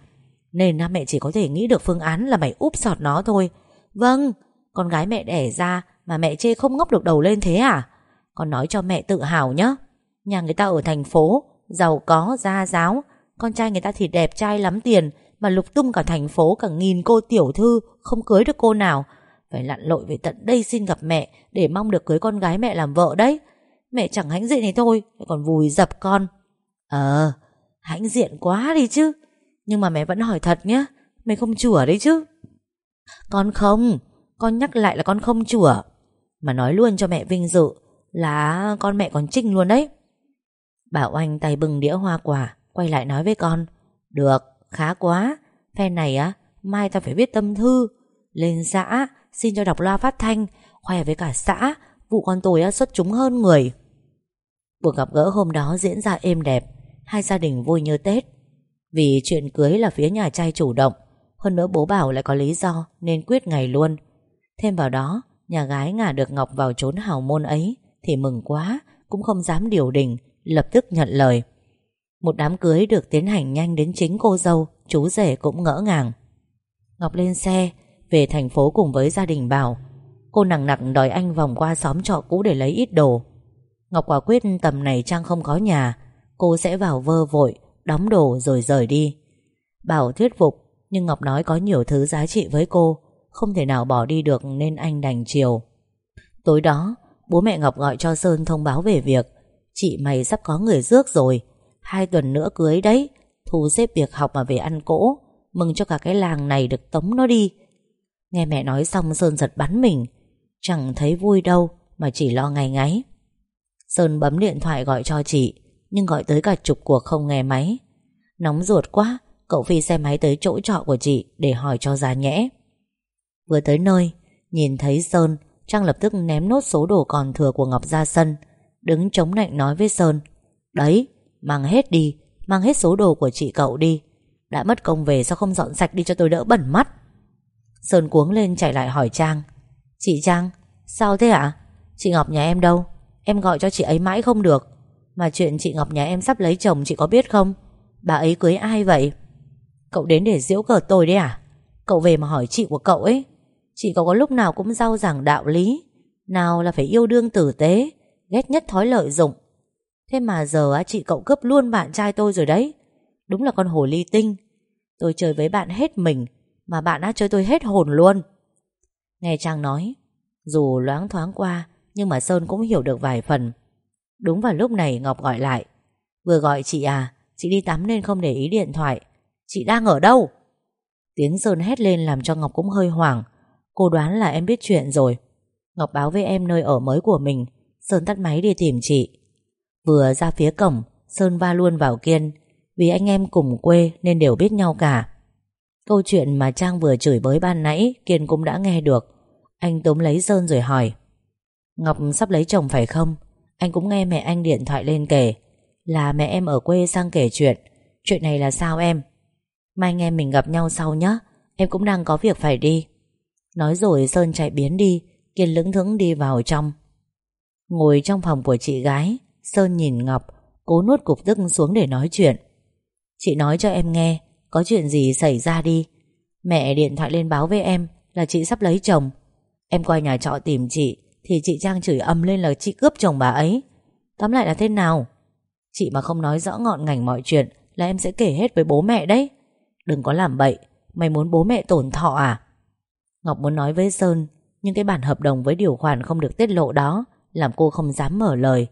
Nên nam mẹ chỉ có thể nghĩ được phương án là mày úp sọt nó thôi. Vâng Con gái mẹ đẻ ra Mà mẹ chê không ngóc được đầu lên thế à? Con nói cho mẹ tự hào nhá. Nhà người ta ở thành phố Giàu có, gia giáo con trai người ta thì đẹp trai lắm tiền, Mà lục tung cả thành phố, cả nghìn cô tiểu thư, Không cưới được cô nào. Phải lặn lội về tận đây xin gặp mẹ, Để mong được cưới con gái mẹ làm vợ đấy. Mẹ chẳng hãnh diện này thôi Còn vùi dập con. Ờ hãnh diện quá đi chứ. Nhưng mà mẹ vẫn hỏi thật nhá Mày không chùa đấy chứ. Con không, Con nhắc lại là con không chùa Mà nói luôn cho mẹ vinh dự Là con mẹ còn trinh luôn đấy. Bảo Anh tay bừng đĩa hoa quả. Quay lại nói với con Được, khá quá. Phe này á, mai ta phải viết tâm thư. Lên xã, xin cho đọc loa phát thanh. Khoe với cả xã Vụ con tôi á, xuất chúng hơn người. Buổi gặp gỡ hôm đó diễn ra êm đẹp. Hai gia đình vui như Tết. Vì chuyện cưới là phía nhà trai chủ động Hơn nữa bố bảo lại có lý do Nên quyết ngày luôn. Thêm vào đó Nhà gái ngả được Ngọc vào trốn hào môn ấy Thì mừng quá Cũng không dám điều đình Lập tức nhận lời. Một đám cưới được tiến hành nhanh đến chính cô dâu, Chú rể cũng ngỡ ngàng. Ngọc lên xe, Về thành phố cùng với gia đình Bảo, Cô nặng nặng đòi anh vòng qua xóm trọ cũ để lấy ít đồ. Ngọc quả quyết, tầm này Trang không có nhà, Cô sẽ vào vơ vội, Đóng đồ rồi rời đi. Bảo thuyết phục, Nhưng Ngọc nói có nhiều thứ giá trị với cô, Không thể nào bỏ đi được nên anh đành chiều. Tối đó, Bố mẹ Ngọc gọi cho Sơn thông báo về việc, Chị mày sắp có người rước rồi Hai tuần nữa cưới đấy. Thu xếp việc học mà về ăn cỗ. Mừng cho cả cái làng này được tống nó đi. Nghe mẹ nói xong Sơn giật bắn mình. Chẳng thấy vui đâu, Mà chỉ lo ngày ngáy. Sơn bấm điện thoại gọi cho chị, Nhưng gọi tới cả chục cuộc không nghe máy. Nóng ruột quá, Cậu Phi xe máy tới chỗ trọ của chị Để hỏi cho ra nhẽ. Vừa tới nơi, Nhìn thấy Sơn, Trang lập tức ném nốt số đồ còn thừa của Ngọc ra sân, Đứng chống nạnh nói với Sơn, Đấy mang hết đi, Mang hết số đồ của chị cậu đi. Đã mất công về sao không dọn sạch đi cho tôi đỡ bẩn mắt? Sơn cuống lên chạy lại hỏi Trang. Chị Trang, Sao thế ạ? Chị Ngọc nhà em đâu? Em gọi cho chị ấy mãi không được. Mà chuyện chị Ngọc nhà em sắp lấy chồng chị có biết không? Bà ấy cưới ai vậy? Cậu đến để giễu cợt tôi đấy à? Cậu về mà hỏi chị của cậu ấy. Chị cậu có lúc nào cũng giao giảng đạo lý. Nào là phải yêu đương tử tế, Ghét nhất thói lợi dụng. Thế mà giờ chị cậu cướp luôn bạn trai tôi rồi đấy. Đúng là con hồ ly tinh. Tôi chơi với bạn hết mình, Mà bạn đã chơi tôi hết hồn luôn. Nghe Trang nói, Dù loáng thoáng qua, Nhưng mà Sơn cũng hiểu được vài phần. Đúng vào lúc này Ngọc gọi lại, Vừa gọi chị à Chị đi tắm nên không để ý điện thoại. Chị đang ở đâu? Tiếng Sơn hét lên làm cho Ngọc cũng hơi hoảng. Cô đoán là em biết chuyện rồi. Ngọc báo với em nơi ở mới của mình. Sơn tắt máy đi tìm chị. Vừa ra phía cổng, Sơn va luôn vào Kiên. Vì anh em cùng quê nên đều biết nhau cả. Câu chuyện mà Trang vừa chửi bới ban nãy, Kiên cũng đã nghe được. Anh túm lấy Sơn rồi hỏi, Ngọc sắp lấy chồng phải không? Anh cũng nghe mẹ anh điện thoại lên kể, Là mẹ em ở quê sang kể chuyện. Chuyện này là sao em? Mai anh em mình gặp nhau sau nhé Em cũng đang có việc phải đi. Nói rồi Sơn chạy biến đi, Kiên lững thững đi vào trong. Ngồi trong phòng của chị gái Sơn nhìn Ngọc, Cố nuốt cục tức xuống để nói chuyện. Chị nói cho em nghe, Có chuyện gì xảy ra đi. Mẹ điện thoại lên báo với em Là chị sắp lấy chồng. Em qua nhà trọ tìm chị Thì chị Trang chửi âm lên là chị cướp chồng bà ấy. Tóm lại là thế nào? Chị mà không nói rõ ngọn ngành mọi chuyện Là em sẽ kể hết với bố mẹ đấy. Đừng có làm bậy, Mày muốn bố mẹ tổn thọ à? Ngọc muốn nói với Sơn, Nhưng cái bản hợp đồng với điều khoản không được tiết lộ đó Làm cô không dám mở lời.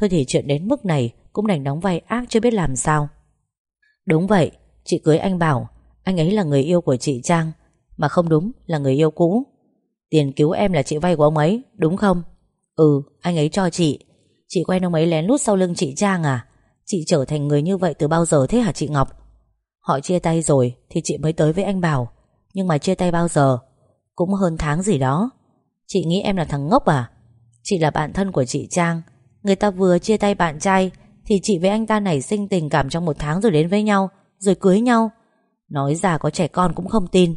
Thôi thì chuyện đến mức này Cũng đành đóng vai ác chưa biết làm sao. Đúng vậy, Chị cưới anh Bảo. Anh ấy là người yêu của chị Trang, Mà không đúng là người yêu cũ. Tiền cứu em là chị vay của ông ấy, Đúng không? Ừ anh ấy cho chị. Chị quen ông ấy lén lút sau lưng chị Trang à? Chị trở thành người như vậy từ bao giờ thế hả chị Ngọc? Họ chia tay rồi Thì chị mới tới với anh Bảo. Nhưng mà chia tay bao giờ? Cũng hơn tháng gì đó. Chị nghĩ em là thằng ngốc à? Chị là bạn thân của chị Trang Người ta vừa chia tay bạn trai, Thì chị với anh ta nảy sinh tình cảm trong một tháng rồi đến với nhau, Rồi cưới nhau. Nói già có trẻ con cũng không tin.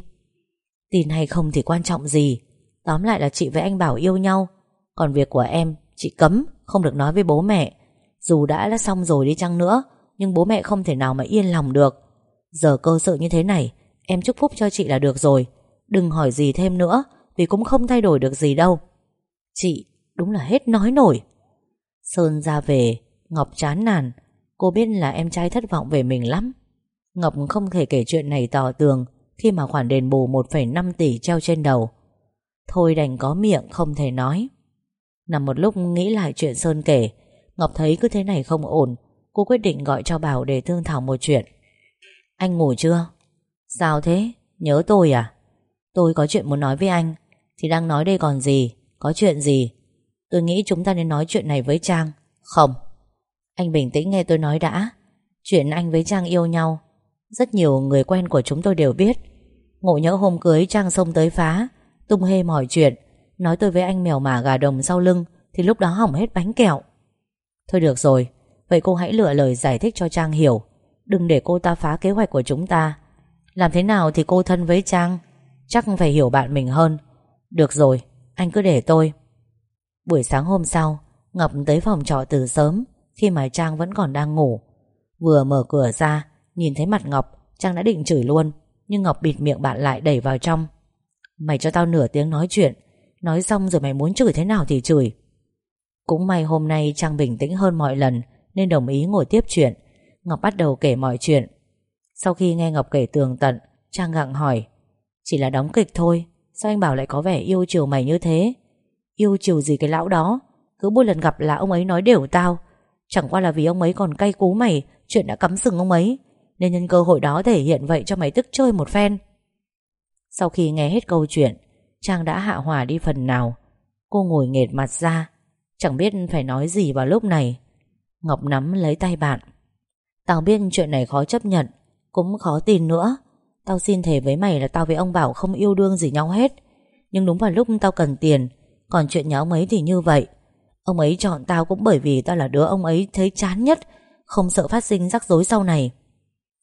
Tin hay không thì quan trọng gì. Tóm lại là chị với anh Bảo yêu nhau. Còn việc của em, Chị cấm, không được nói với bố mẹ. Dù đã là xong rồi đi chăng nữa, Nhưng bố mẹ không thể nào mà yên lòng được. Giờ cơ sự như thế này, Em chúc phúc cho chị là được rồi. Đừng hỏi gì thêm nữa, Vì cũng không thay đổi được gì đâu. Chị, đúng là hết nói nổi. Sơn ra về Ngọc chán nản Cô biết là em trai thất vọng về mình lắm Ngọc không thể kể chuyện này tỏ tường Khi mà khoản đền bù 1,5 tỷ treo trên đầu Thôi đành có miệng không thể nói Nằm một lúc nghĩ lại chuyện Sơn kể Ngọc thấy cứ thế này không ổn Cô quyết định gọi cho Bảo để thương thảo một chuyện Anh ngủ chưa? Sao thế? Nhớ tôi à? Tôi có chuyện muốn nói với anh Thì đang nói đây còn gì? Có chuyện gì? Tôi nghĩ chúng ta nên nói chuyện này với Trang. Không. Anh bình tĩnh nghe tôi nói đã. Chuyện anh với Trang yêu nhau, Rất nhiều người quen của chúng tôi đều biết. Ngộ nhỡ hôm cưới Trang xông tới phá, Tung hê mọi chuyện. Nói tôi với anh mèo mả gà đồng sau lưng, Thì lúc đó hỏng hết bánh kẹo. Thôi được rồi, Vậy cô hãy lựa lời giải thích cho Trang hiểu. Đừng để cô ta phá kế hoạch của chúng ta. Làm thế nào thì cô thân với Trang, Chắc phải hiểu bạn mình hơn. Được rồi, Anh cứ để tôi. Buổi sáng hôm sau, Ngọc tới phòng trọ từ sớm, Khi mà Trang vẫn còn đang ngủ. Vừa mở cửa ra, Nhìn thấy mặt Ngọc, Trang đã định chửi luôn, Nhưng Ngọc bịt miệng bạn lại đẩy vào trong. Mày cho tao nửa tiếng nói chuyện, Nói xong rồi mày muốn chửi thế nào thì chửi. Cũng may hôm nay Trang bình tĩnh hơn mọi lần, Nên đồng ý ngồi tiếp chuyện. Ngọc bắt đầu kể mọi chuyện. Sau khi nghe Ngọc kể tường tận, Trang gặng hỏi, Chỉ là đóng kịch thôi, Sao anh bảo lại có vẻ yêu chiều mày như thế? Yêu chiều gì cái lão đó. Cứ mỗi lần gặp là ông ấy nói đều tao. Chẳng qua là vì ông ấy còn cay cú mày, Chuyện đã cắm sừng ông ấy, Nên nhân cơ hội đó thể hiện vậy cho mày tức chơi một phen. Sau khi nghe hết câu chuyện, Trang đã hạ hòa đi phần nào. Cô ngồi nghệt mặt ra, Chẳng biết phải nói gì vào lúc này. Ngọc nắm lấy tay bạn. Tao biết chuyện này khó chấp nhận, Cũng khó tin nữa. Tao xin thề với mày là tao với ông Bảo không yêu đương gì nhau hết. Nhưng đúng vào lúc tao cần tiền còn chuyện nhà ông ấy thì như vậy. Ông ấy chọn tao cũng bởi vì tao là đứa ông ấy thấy chán nhất, Không sợ phát sinh rắc rối sau này.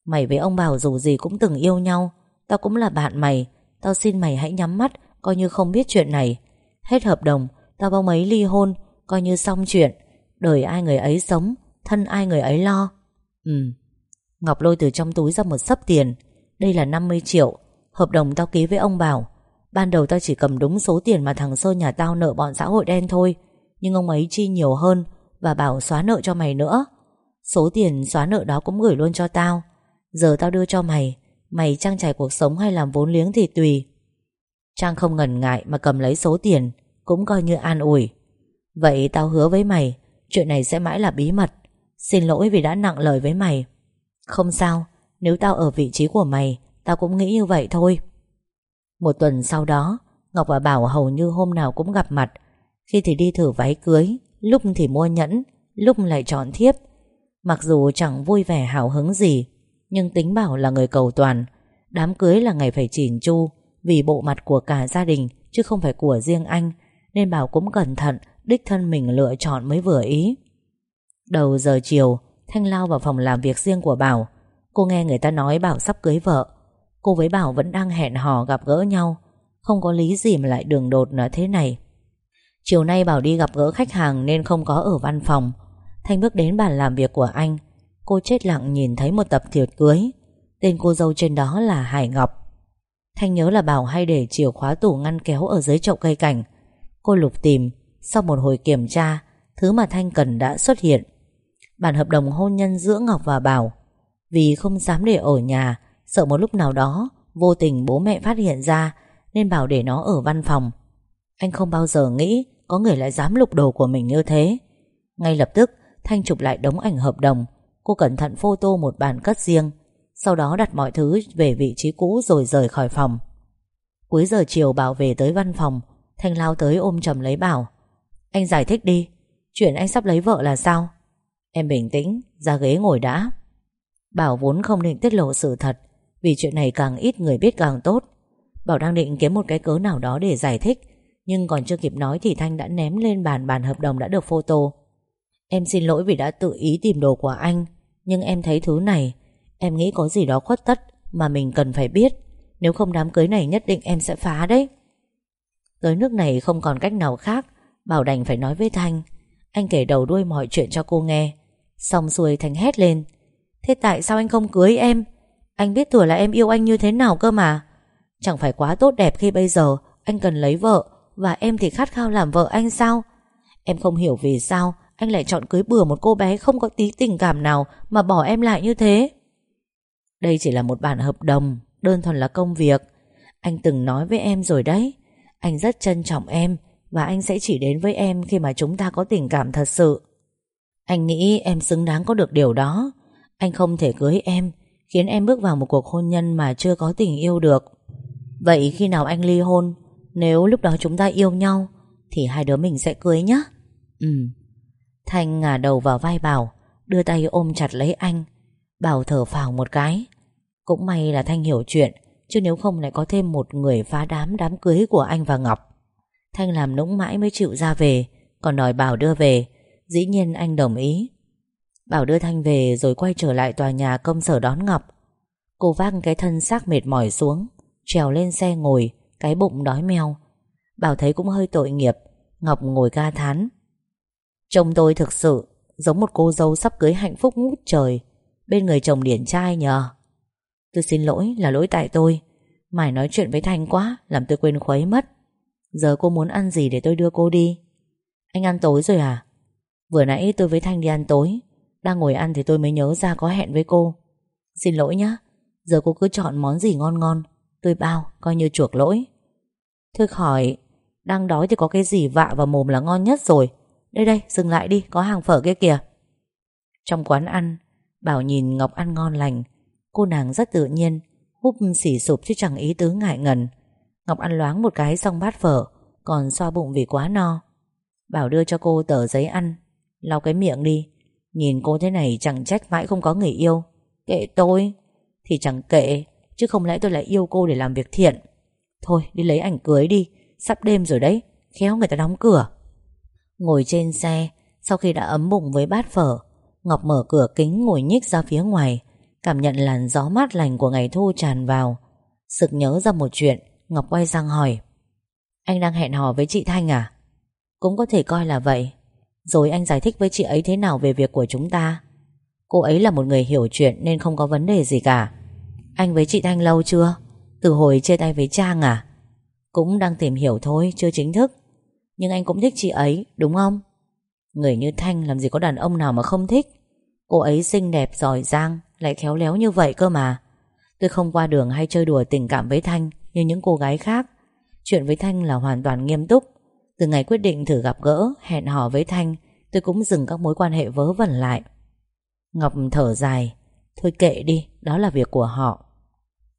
Mày với ông Bảo dù gì cũng từng yêu nhau, Tao cũng là bạn mày, Tao xin mày hãy nhắm mắt, Coi như không biết chuyện này. Hết hợp đồng, Tao với ông ấy ly hôn, Coi như xong chuyện. Đời ai người ấy sống, Thân ai người ấy lo. Ừ. Ngọc lôi từ trong túi ra một sấp tiền. Đây là 50 triệu. Hợp đồng tao ký với ông Bảo Ban đầu tao chỉ cầm đúng số tiền mà thằng Sơn nhà tao nợ bọn xã hội đen thôi. Nhưng ông ấy chi nhiều hơn Và bảo xóa nợ cho mày nữa. Số tiền xóa nợ đó cũng gửi luôn cho tao. Giờ tao đưa cho mày. Mày trang trải cuộc sống hay làm vốn liếng thì tùy. Trang không ngần ngại mà cầm lấy số tiền, Cũng coi như an ủi. Vậy tao hứa với mày, Chuyện này sẽ mãi là bí mật. Xin lỗi vì đã nặng lời với mày. Không sao, Nếu tao ở vị trí của mày, Tao cũng nghĩ như vậy thôi. Một tuần sau đó, Ngọc và Bảo hầu như hôm nào cũng gặp mặt. Khi thì đi thử váy cưới, Lúc thì mua nhẫn, Lúc lại chọn thiếp. Mặc dù chẳng vui vẻ hào hứng gì, Nhưng tính Bảo là người cầu toàn. Đám cưới là ngày phải chỉn chu, Vì bộ mặt của cả gia đình, Chứ không phải của riêng anh, Nên Bảo cũng cẩn thận, Đích thân mình lựa chọn mới vừa ý. Đầu giờ chiều, Thanh lao vào phòng làm việc riêng của Bảo. Cô nghe người ta nói Bảo sắp cưới vợ Cô với Bảo vẫn đang hẹn hò gặp gỡ nhau. Không có lý gì mà lại đường đột là thế này. Chiều nay Bảo đi gặp gỡ khách hàng Nên không có ở văn phòng. Thanh bước đến bàn làm việc của anh. Cô chết lặng nhìn thấy một tập thiệp cưới. Tên cô dâu trên đó là Hải Ngọc. Thanh nhớ là Bảo hay để chìa khóa tủ ngăn kéo Ở dưới chậu cây cảnh. Cô lục tìm, Sau một hồi kiểm tra, Thứ mà Thanh cần đã xuất hiện. Bản hợp đồng hôn nhân giữa Ngọc và Bảo. Vì không dám để ở nhà Sợ một lúc nào đó Vô tình bố mẹ phát hiện ra Nên bảo để nó ở văn phòng. Anh không bao giờ nghĩ Có người lại dám lục đồ của mình như thế. Ngay lập tức Thanh chụp lại đống ảnh hợp đồng. Cô cẩn thận photo một bản cất riêng Sau đó đặt mọi thứ về vị trí cũ Rồi rời khỏi phòng. Cuối giờ chiều Bảo về tới văn phòng Thanh lao tới ôm chầm lấy Bảo Anh giải thích đi Chuyện anh sắp lấy vợ là sao? Em bình tĩnh, ra ghế ngồi đã. Bảo vốn không định tiết lộ sự thật vì chuyện này càng ít người biết càng tốt. Bảo đang định kiếm một cái cớ nào đó để giải thích, Nhưng còn chưa kịp nói Thì Thanh đã ném lên bàn bản hợp đồng đã được photo. Em xin lỗi vì đã tự ý tìm đồ của anh, Nhưng em thấy thứ này, Em nghĩ có gì đó khuất tất Mà mình cần phải biết. Nếu không đám cưới này nhất định em sẽ phá đấy. Tới nước này không còn cách nào khác, Bảo đành phải nói với Thanh. Anh kể đầu đuôi mọi chuyện cho cô nghe. Xong xuôi Thanh hét lên. Thế tại sao anh không cưới em? Anh biết thừa là em yêu anh như thế nào cơ mà. Chẳng phải quá tốt đẹp khi bây giờ Anh cần lấy vợ Và em thì khát khao làm vợ anh sao? Em không hiểu vì sao Anh lại chọn cưới bừa một cô bé không có tí tình cảm nào Mà bỏ em lại như thế. Đây chỉ là một bản hợp đồng, Đơn thuần là công việc. Anh từng nói với em rồi đấy. Anh rất trân trọng em Và anh sẽ chỉ đến với em khi mà chúng ta có tình cảm thật sự. Anh nghĩ em xứng đáng có được điều đó. Anh không thể cưới em Khiến em bước vào một cuộc hôn nhân mà chưa có tình yêu được. Vậy khi nào anh ly hôn, Nếu lúc đó chúng ta yêu nhau, Thì hai đứa mình sẽ cưới nhé Ừ. Thanh ngả đầu vào vai Bảo, Đưa tay ôm chặt lấy anh. Bảo thở phào một cái. Cũng may là Thanh hiểu chuyện, Chứ nếu không lại có thêm một người phá đám đám cưới của anh và Ngọc. Thanh làm nũng mãi mới chịu ra về, Còn đòi Bảo đưa về. Dĩ nhiên anh đồng ý. Bảo đưa Thanh về rồi quay trở lại tòa nhà công sở đón Ngọc. Cô vác cái thân xác mệt mỏi xuống, Trèo lên xe ngồi, Cái bụng đói meo. Bảo thấy cũng hơi tội nghiệp, Ngọc ngồi ca thán. Chồng tôi thực sự Giống một cô dâu sắp cưới hạnh phúc ngút trời, Bên người chồng điển trai nhờ. Tôi xin lỗi là lỗi tại tôi, Mải nói chuyện với Thanh quá, Làm tôi quên khuấy mất. Giờ cô muốn ăn gì để tôi đưa cô đi? Anh ăn tối rồi à? Vừa nãy tôi với Thanh đi ăn tối đang ngồi ăn thì tôi mới nhớ ra có hẹn với cô. Xin lỗi nhá, Giờ cô cứ chọn món gì ngon ngon. Tôi bao, coi như chuộc lỗi. Thôi khỏi, Đang đói thì có cái gì vạ vào mồm là ngon nhất rồi. Đây đây, dừng lại đi, Có hàng phở kia kìa. Trong quán ăn, Bảo nhìn Ngọc ăn ngon lành. Cô nàng rất tự nhiên, Húp xỉ sụp chứ chẳng ý tứ ngại ngần. Ngọc ăn loáng một cái xong bát phở, Còn xoa bụng vì quá no. Bảo đưa cho cô tờ giấy ăn, Lau cái miệng đi. Nhìn cô thế này chẳng trách mãi không có người yêu. Kệ tôi. Thì chẳng kệ, Chứ không lẽ tôi lại yêu cô để làm việc thiện. Thôi, đi lấy ảnh cưới đi. Sắp đêm rồi đấy. Khéo người ta đóng cửa. Ngồi trên xe, Sau khi đã ấm bụng với bát phở, Ngọc mở cửa kính ngồi nhích ra phía ngoài, Cảm nhận làn gió mát lành của ngày thu tràn vào. Sực nhớ ra một chuyện, Ngọc quay sang hỏi. Anh đang hẹn hò với chị Thanh à? Cũng có thể coi là vậy. Rồi anh giải thích với chị ấy thế nào về việc của chúng ta? Cô ấy là một người hiểu chuyện Nên không có vấn đề gì cả. Anh với chị Thanh lâu chưa? Từ hồi chia tay với Trang à? Cũng đang tìm hiểu thôi, Chưa chính thức. Nhưng anh cũng thích chị ấy, đúng không? Người như Thanh làm gì có đàn ông nào mà không thích? Cô ấy xinh đẹp, giỏi giang, Lại khéo léo như vậy cơ mà. Tôi không qua đường hay chơi đùa tình cảm với Thanh Như những cô gái khác. Chuyện với Thanh là hoàn toàn nghiêm túc. Từ ngày quyết định thử gặp gỡ Hẹn hò với Thanh Tôi cũng dừng các mối quan hệ vớ vẩn lại. Ngọc thở dài Thôi kệ đi, đó là việc của họ.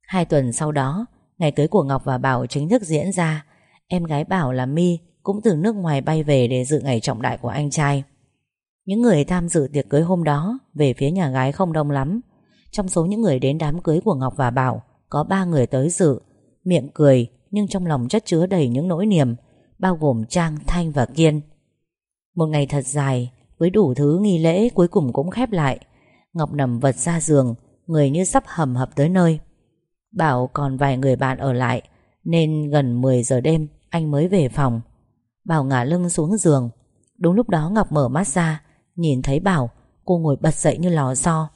Hai tuần sau đó Ngày cưới của Ngọc và Bảo chính thức diễn ra. Em gái Bảo là My Cũng từ nước ngoài bay về để dự ngày trọng đại của anh trai. Những người tham dự tiệc cưới hôm đó Về phía nhà gái không đông lắm. Trong số những người đến đám cưới của Ngọc và Bảo Có ba người tới dự. Miệng cười nhưng trong lòng chất chứa đầy những nỗi niềm. Bao gồm Trang, Thanh và Kiên. Một ngày thật dài Với đủ thứ nghi lễ cuối cùng cũng khép lại. Ngọc nằm vật ra giường Người như sắp hầm hập tới nơi. Bảo còn vài người bạn ở lại Nên gần 10 giờ đêm Anh mới về phòng. Bảo ngả lưng xuống giường. Đúng lúc đó Ngọc mở mắt ra Nhìn thấy Bảo Cô ngồi bật dậy như lò xo.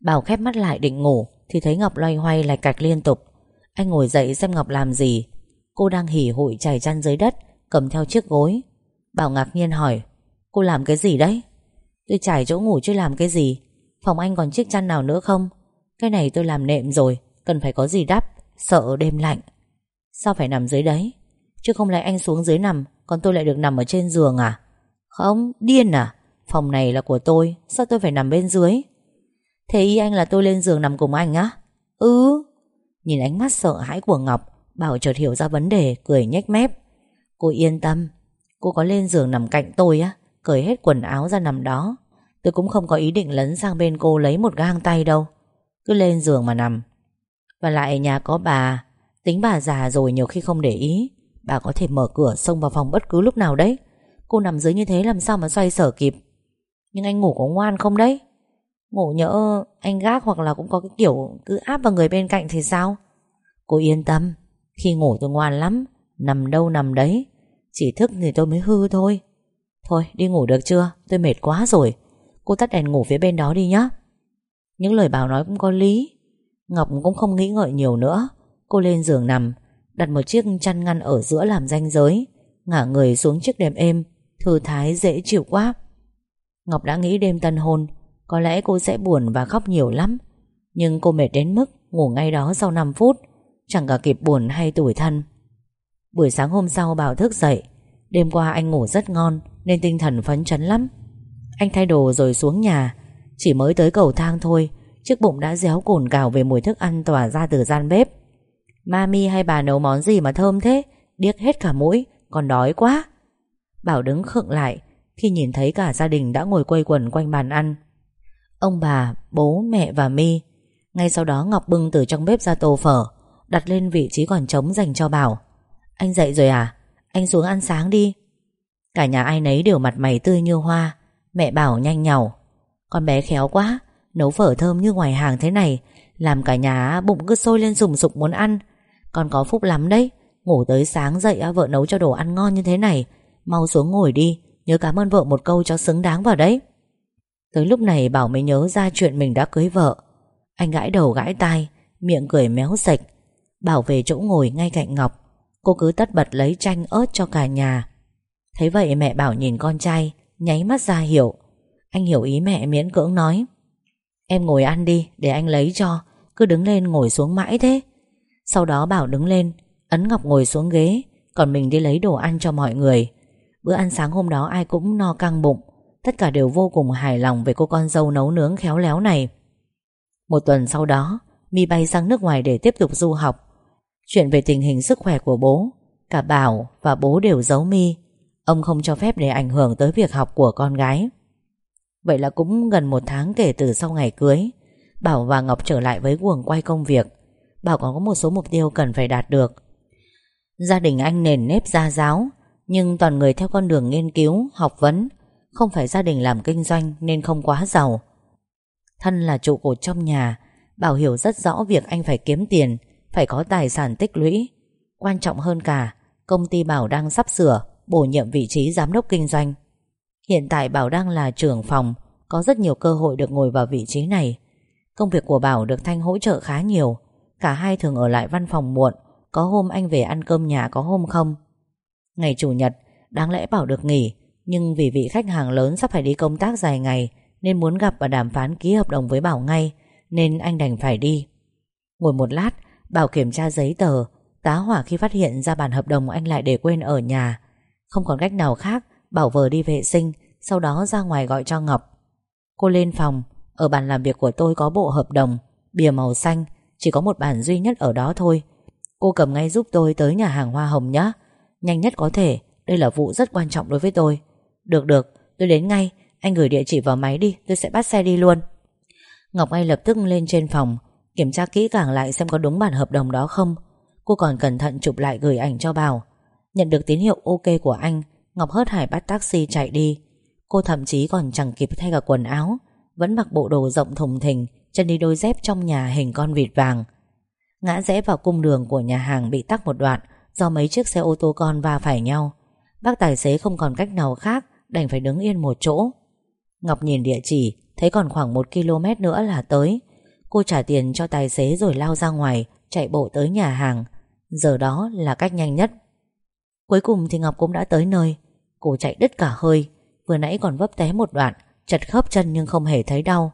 Bảo khép mắt lại định ngủ Thì thấy Ngọc loay hoay lại cạch liên tục. Anh ngồi dậy xem Ngọc làm gì Cô đang hỉ hụi chảy chăn dưới đất, Cầm theo chiếc gối. Bảo ngạc nhiên hỏi, Cô làm cái gì đấy? Tôi trải chỗ ngủ chứ làm cái gì? Phòng anh còn chiếc chăn nào nữa không? Cái này tôi làm nệm rồi, Cần phải có gì đắp, Sợ đêm lạnh. Sao phải nằm dưới đấy? Chứ không lẽ anh xuống dưới nằm, Còn tôi lại được nằm ở trên giường à? Không, điên à? Phòng này là của tôi, Sao tôi phải nằm bên dưới? Thế ý anh là tôi lên giường nằm cùng anh á? Ừ. Nhìn ánh mắt sợ hãi của Ngọc Bảo chợt hiểu ra vấn đề, Cười nhếch mép. Cô yên tâm, Cô có lên giường nằm cạnh tôi á, Cởi hết quần áo ra nằm đó. Tôi cũng không có ý định lấn sang bên cô lấy một gang tay đâu, Cứ lên giường mà nằm. Và lại nhà có bà, Tính bà già rồi nhiều khi không để ý. Bà có thể mở cửa xông vào phòng bất cứ lúc nào đấy. Cô nằm dưới như thế làm sao mà xoay sở kịp? Nhưng anh ngủ có ngoan không đấy? Ngủ nhỡ anh gác hoặc là cũng có cái kiểu Cứ áp vào người bên cạnh thì sao? Cô yên tâm khi ngủ tôi ngoan lắm, Nằm đâu nằm đấy, Chỉ thức thì tôi mới hư thôi. Thôi, đi ngủ được chưa? Tôi mệt quá rồi. Cô tắt đèn ngủ phía bên đó đi nhé Những lời Bảo nói cũng có lý. Ngọc cũng không nghĩ ngợi nhiều nữa. Cô lên giường nằm, Đặt một chiếc chăn ngăn ở giữa làm ranh giới, Ngả người xuống chiếc đệm êm, Thư thái dễ chịu quá. Ngọc đã nghĩ đêm tân hôn, Có lẽ cô sẽ buồn và khóc nhiều lắm. Nhưng cô mệt đến mức Ngủ ngay đó sau 5 phút. Chẳng cả kịp buồn hay tủi thân. Buổi sáng hôm sau Bảo thức dậy. Đêm qua anh ngủ rất ngon Nên tinh thần phấn chấn lắm. Anh thay đồ rồi xuống nhà. Chỉ mới tới cầu thang thôi Chiếc bụng đã réo cồn cào về mùi thức ăn tỏa ra từ gian bếp. Mami hay bà nấu món gì mà thơm thế? Điếc hết cả mũi Còn đói quá. Bảo đứng khựng lại Khi nhìn thấy cả gia đình đã ngồi quây quần quanh bàn ăn. Ông bà, bố, mẹ và mi. Ngay sau đó Ngọc bưng từ trong bếp ra tô phở. Đặt lên vị trí còn trống dành cho Bảo. Anh dậy rồi à? Anh xuống ăn sáng đi. Cả nhà ai nấy đều mặt mày tươi như hoa. Mẹ Bảo nhanh nhảu Con bé khéo quá, Nấu phở thơm như ngoài hàng thế này, Làm cả nhà bụng cứ sôi lên sùng sục muốn ăn. Con có phúc lắm đấy, Ngủ tới sáng dậy vợ nấu cho đồ ăn ngon như thế này. Mau xuống ngồi đi, Nhớ cảm ơn vợ một câu cho xứng đáng vào đấy. Tới lúc này Bảo mới nhớ ra chuyện mình đã cưới vợ. Anh gãi đầu gãi tai, Miệng cười méo sạch. Bảo về chỗ ngồi ngay cạnh Ngọc. Cô cứ tất bật lấy chanh ớt cho cả nhà. Thấy vậy mẹ Bảo nhìn con trai, Nháy mắt ra hiểu Anh hiểu ý mẹ miễn cưỡng nói, Em ngồi ăn đi, để anh lấy cho, Cứ đứng lên ngồi xuống mãi thế. Sau đó Bảo đứng lên, Ấn Ngọc ngồi xuống ghế, Còn mình đi lấy đồ ăn cho mọi người. Bữa ăn sáng hôm đó ai cũng no căng bụng, Tất cả đều vô cùng hài lòng Về cô con dâu nấu nướng khéo léo này. Một tuần sau đó Mi bay sang nước ngoài để tiếp tục du học. Chuyện về tình hình sức khỏe của bố Cả Bảo và bố đều giấu Mi. Ông không cho phép để ảnh hưởng tới việc học của con gái. Vậy là cũng gần một tháng kể từ sau ngày cưới Bảo và Ngọc trở lại với guồng quay công việc. Bảo còn có một số mục tiêu cần phải đạt được. Gia đình anh nền nếp gia giáo Nhưng toàn người theo con đường nghiên cứu, học vấn Không phải gia đình làm kinh doanh nên không quá giàu. Thân là trụ cột trong nhà Bảo hiểu rất rõ việc anh phải kiếm tiền phải có tài sản tích lũy. Quan trọng hơn cả, Công ty Bảo đang sắp sửa, Bổ nhiệm vị trí giám đốc kinh doanh. Hiện tại Bảo đang là trưởng phòng, Có rất nhiều cơ hội được ngồi vào vị trí này. Công việc của Bảo được Thanh hỗ trợ khá nhiều. Cả hai thường ở lại văn phòng muộn, Có hôm anh về ăn cơm nhà có hôm không. Ngày Chủ nhật, Đáng lẽ Bảo được nghỉ, Nhưng vì vị khách hàng lớn sắp phải đi công tác dài ngày, Nên muốn gặp và đàm phán ký hợp đồng với Bảo ngay, Nên anh đành phải đi. Ngồi một lát Bảo kiểm tra giấy tờ, Tá hỏa khi phát hiện ra bản hợp đồng anh lại để quên ở nhà. Không còn cách nào khác, Bảo vờ đi vệ sinh, Sau đó ra ngoài gọi cho Ngọc. Cô lên phòng, Ở bàn làm việc của tôi có bộ hợp đồng, Bìa màu xanh, Chỉ có một bản duy nhất ở đó thôi. Cô cầm ngay giúp tôi tới nhà hàng Hoa Hồng nhé Nhanh nhất có thể, Đây là vụ rất quan trọng đối với tôi. Được được, tôi đến ngay, Anh gửi địa chỉ vào máy đi, tôi sẽ bắt xe đi luôn. Ngọc ngay lập tức lên trên phòng Kiểm tra kỹ càng lại xem có đúng bản hợp đồng đó không. Cô còn cẩn thận chụp lại gửi ảnh cho Bảo. Nhận được tín hiệu ok của anh, Ngọc hớt hải bắt taxi chạy đi. Cô thậm chí còn chẳng kịp thay cả quần áo, Vẫn mặc bộ đồ rộng thùng thình, Chân đi đôi dép trong nhà hình con vịt vàng. Ngã rẽ vào cung đường của nhà hàng bị tắc một đoạn Do mấy chiếc xe ô tô con va phải nhau. Bác tài xế không còn cách nào khác, Đành phải đứng yên một chỗ. Ngọc nhìn địa chỉ, Thấy còn khoảng một km nữa là tới. Cô trả tiền cho tài xế rồi lao ra ngoài, Chạy bộ tới nhà hàng. Giờ đó là cách nhanh nhất. Cuối cùng thì Ngọc cũng đã tới nơi. Cô chạy đứt cả hơi. Vừa nãy còn vấp té một đoạn, Chật khớp chân nhưng không hề thấy đau.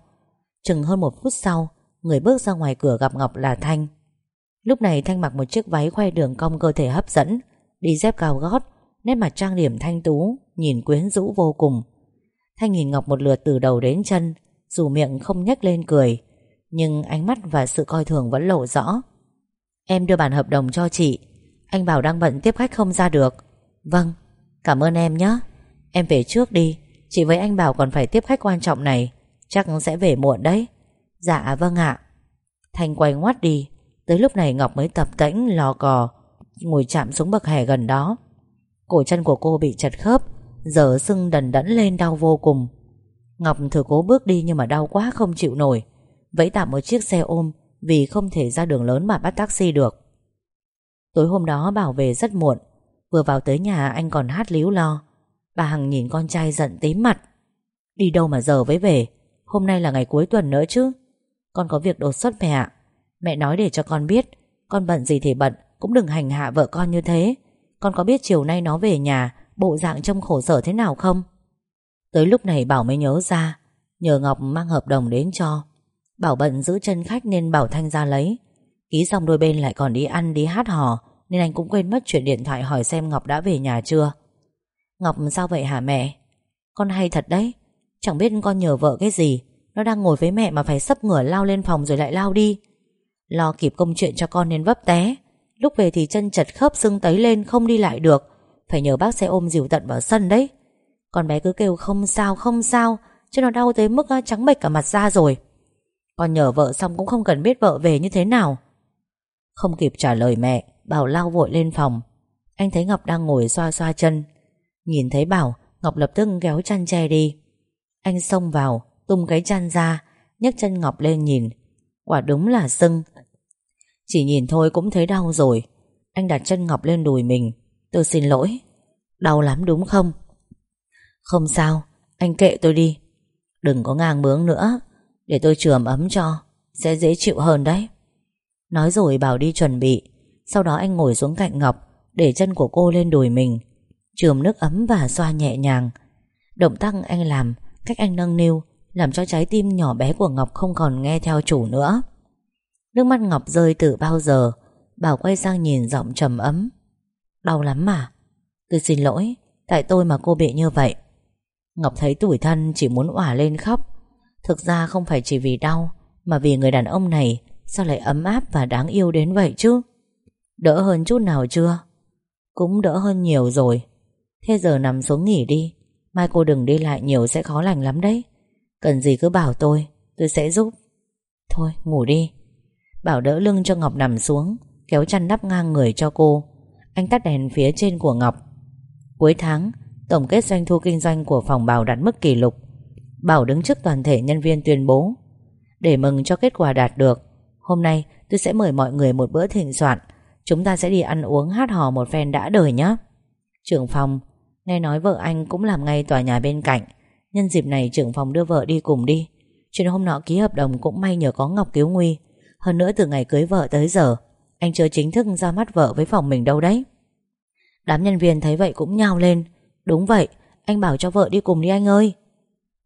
Chừng hơn một phút sau, Người bước ra ngoài cửa gặp Ngọc là Thanh. Lúc này Thanh mặc một chiếc váy khoe đường cong cơ thể hấp dẫn, Đi dép cao gót, Nét mặt trang điểm thanh tú, Nhìn quyến rũ vô cùng. Thanh nhìn Ngọc một lượt từ đầu đến chân, Dù miệng không nhếch lên cười nhưng ánh mắt và sự coi thường vẫn lộ rõ. Em đưa bản hợp đồng cho chị. Anh bảo đang bận tiếp khách không ra được. Vâng, cảm ơn em nhé. Em về trước đi. Chị với anh bảo còn phải tiếp khách quan trọng này. Chắc sẽ về muộn đấy. Dạ vâng ạ. Thanh quay ngoắt đi. Tới lúc này Ngọc mới tập tễnh lò cò Ngồi chạm xuống bậc hè gần đó. Cổ chân của cô bị chật khớp Giờ sưng đần đẫn lên đau vô cùng. Ngọc thử cố bước đi nhưng mà đau quá không chịu nổi. Vẫy tạm một chiếc xe ôm Vì không thể ra đường lớn mà bắt taxi được. Tối hôm đó Bảo về rất muộn, Vừa vào tới nhà anh còn hát líu lo. Bà Hằng nhìn con trai giận tím mặt. Đi đâu mà giờ mới về? Hôm nay là ngày cuối tuần nữa chứ. Con có việc đột xuất mẹ ạ. Mẹ nói để cho con biết, Con bận gì thì bận, Cũng đừng hành hạ vợ con như thế. Con có biết chiều nay nó về nhà, Bộ dạng trông khổ sở thế nào không? Tới lúc này Bảo mới nhớ ra, Nhờ Ngọc mang hợp đồng đến cho. Bảo bận giữ chân khách nên Bảo Thanh ra lấy. Ký xong đôi bên lại còn đi ăn, đi hát hò, Nên anh cũng quên mất chuyện điện thoại hỏi xem Ngọc đã về nhà chưa. Ngọc, sao vậy hả mẹ? Con hay thật đấy. Chẳng biết con nhờ vợ cái gì, Nó đang ngồi với mẹ mà phải sấp ngửa lao lên phòng rồi lại lao đi. Lo kịp công chuyện cho con nên vấp té. Lúc về thì chân chật khớp sưng tấy lên, Không đi lại được. Phải nhờ bác xe ôm dìu tận vào sân đấy. Con bé cứ kêu không sao không sao, Chứ nó đau tới mức trắng bệch cả mặt ra rồi. Con nhờ vợ xong cũng không cần biết vợ về như thế nào. Không kịp trả lời mẹ, Bảo lao vội lên phòng. Anh thấy Ngọc đang ngồi xoa xoa chân. Nhìn thấy Bảo, Ngọc lập tức kéo chăn che đi. Anh xông vào, Tung cái chăn ra, nhấc chân Ngọc lên nhìn. Quả đúng là sưng. Chỉ nhìn thôi cũng thấy đau rồi. Anh đặt chân Ngọc lên đùi mình. Tôi xin lỗi. Đau lắm đúng không? Không sao, Anh kệ tôi đi. Đừng có ngang bướng nữa. Để tôi chườm ấm cho, Sẽ dễ chịu hơn đấy. Nói rồi bảo đi chuẩn bị. Sau đó anh ngồi xuống cạnh Ngọc, Để chân của cô lên đùi mình. Chườm nước ấm và xoa nhẹ nhàng. Động tác anh làm, Cách anh nâng niu, Làm cho trái tim nhỏ bé của Ngọc không còn nghe theo chủ nữa. Nước mắt Ngọc rơi từ bao giờ, Bảo quay sang nhìn giọng trầm ấm. Đau lắm mà. Tôi xin lỗi, Tại tôi mà cô bị như vậy. Ngọc thấy tủi thân chỉ muốn òa lên khóc. Thực ra không phải chỉ vì đau, Mà vì người đàn ông này Sao lại ấm áp và đáng yêu đến vậy chứ? Đỡ hơn chút nào chưa? Cũng đỡ hơn nhiều rồi. Thế giờ nằm xuống nghỉ đi. Mai cô đừng đi lại nhiều sẽ khó lành lắm đấy. Cần gì cứ bảo tôi Tôi sẽ giúp. Thôi, ngủ đi. Bảo đỡ lưng cho Ngọc nằm xuống, Kéo chăn đắp ngang người cho cô. Anh tắt đèn phía trên của Ngọc. Cuối tháng, Tổng kết doanh thu kinh doanh của phòng Bảo đạt mức kỷ lục Bảo đứng trước toàn thể nhân viên tuyên bố. Để mừng cho kết quả đạt được, Hôm nay tôi sẽ mời mọi người một bữa thịnh soạn. Chúng ta sẽ đi ăn uống hát hò một phen đã đời nhé. Trưởng phòng, Nghe nói vợ anh cũng làm ngay tòa nhà bên cạnh. Nhân dịp này trưởng phòng đưa vợ đi cùng đi. Chuyện hôm nọ ký hợp đồng cũng may nhờ có Ngọc cứu nguy. Hơn nữa từ ngày cưới vợ tới giờ, Anh chưa chính thức ra mắt vợ với phòng mình đâu đấy. Đám nhân viên thấy vậy cũng nhao lên. Đúng vậy, Anh bảo cho vợ đi cùng đi anh ơi.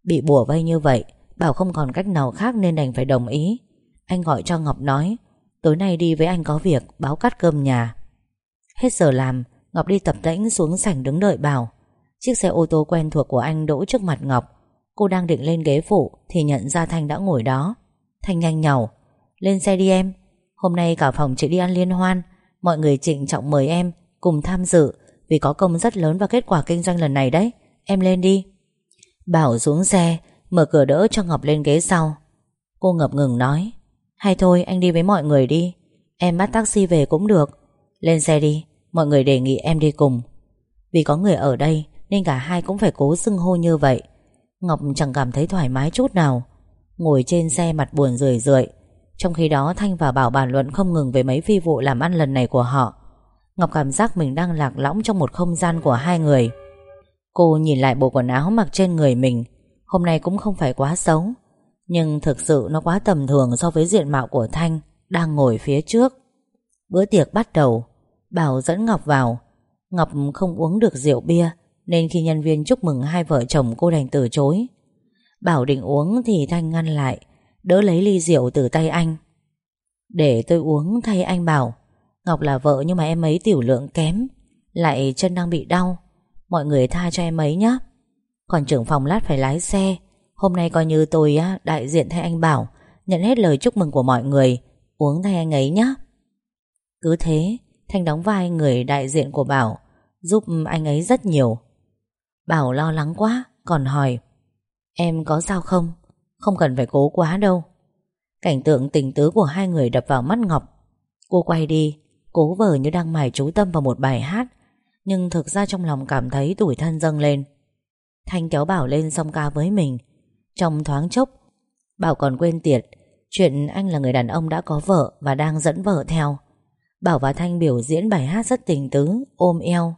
Bị bùa vây như vậy, Bảo không còn cách nào khác nên đành phải đồng ý. Anh gọi cho Ngọc nói, Tối nay đi với anh có việc, Báo cắt cơm nhà. Hết giờ làm, Ngọc đi tập tễnh xuống sảnh đứng đợi Bảo. Chiếc xe ô tô quen thuộc của anh đỗ trước mặt Ngọc. Cô đang định lên ghế phụ Thì nhận ra Thanh đã ngồi đó. Thanh nhanh nhào, Lên xe đi em. Hôm nay cả phòng chị đi ăn liên hoan, Mọi người trịnh trọng mời em Cùng tham dự Vì có công rất lớn vào kết quả kinh doanh lần này đấy. Em lên đi. Bảo xuống xe, Mở cửa đỡ cho Ngọc lên ghế sau. Cô ngập ngừng nói, Hay thôi, anh đi với mọi người đi. Em bắt taxi về cũng được. Lên xe đi, Mọi người đề nghị em đi cùng. Vì có người ở đây Nên cả hai cũng phải cố xưng hô như vậy. Ngọc chẳng cảm thấy thoải mái chút nào. Ngồi trên xe mặt buồn rười rượi. Trong khi đó Thanh và Bảo bàn luận không ngừng Về mấy phi vụ làm ăn lần này của họ. Ngọc cảm giác mình đang lạc lõng Trong một không gian của hai người. Cô nhìn lại bộ quần áo mặc trên người mình. Hôm nay cũng không phải quá xấu. Nhưng thực sự nó quá tầm thường So với diện mạo của Thanh Đang ngồi phía trước. Bữa tiệc bắt đầu. Bảo dẫn Ngọc vào. Ngọc không uống được rượu bia, Nên khi nhân viên chúc mừng hai vợ chồng cô đành từ chối. Bảo định uống thì Thanh ngăn lại, Đỡ lấy ly rượu từ tay anh. Để tôi uống thay anh Bảo. Ngọc là vợ nhưng mà em ấy tiểu lượng kém, Lại chân đang bị đau. Mọi người tha cho em ấy nhé Còn trưởng phòng lát phải lái xe. Hôm nay coi như tôi á, đại diện thay anh Bảo Nhận hết lời chúc mừng của mọi người. Uống thay anh ấy nhé Cứ thế Thanh đóng vai người đại diện của Bảo Giúp anh ấy rất nhiều. Bảo lo lắng quá Còn hỏi Em có sao không? Không cần phải cố quá đâu. Cảnh tượng tình tứ của hai người đập vào mắt Ngọc. Cô quay đi Cố vờ như đang mải chú tâm vào một bài hát nhưng thực ra trong lòng cảm thấy tủi thân dâng lên. Thanh kéo Bảo lên xong ca với mình. Trong thoáng chốc, Bảo còn quên tiệt, Chuyện anh là người đàn ông đã có vợ Và đang dẫn vợ theo. Bảo và Thanh biểu diễn bài hát rất tình tứ, Ôm eo.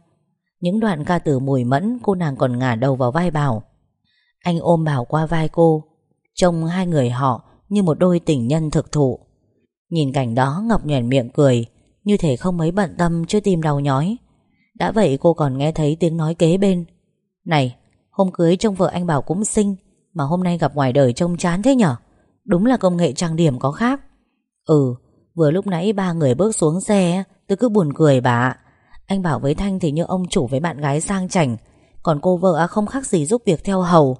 Những đoạn ca từ mùi mẫn, Cô nàng còn ngả đầu vào vai Bảo. Anh ôm Bảo qua vai cô, Trông hai người họ Như một đôi tình nhân thực thụ. Nhìn cảnh đó, Ngọc nhoẻn miệng cười, Như thể không mấy bận tâm chứ tim đau nhói. Đã vậy cô còn nghe thấy tiếng nói kế bên. Này, Hôm cưới trông vợ anh Bảo cũng xinh, Mà hôm nay gặp ngoài đời trông chán thế nhở? Đúng là công nghệ trang điểm có khác. Ừ Vừa lúc nãy ba người bước xuống xe, Tôi cứ buồn cười bà Anh Bảo với Thanh thì như ông chủ với bạn gái sang chảnh, Còn cô vợ không khác gì giúp việc theo hầu.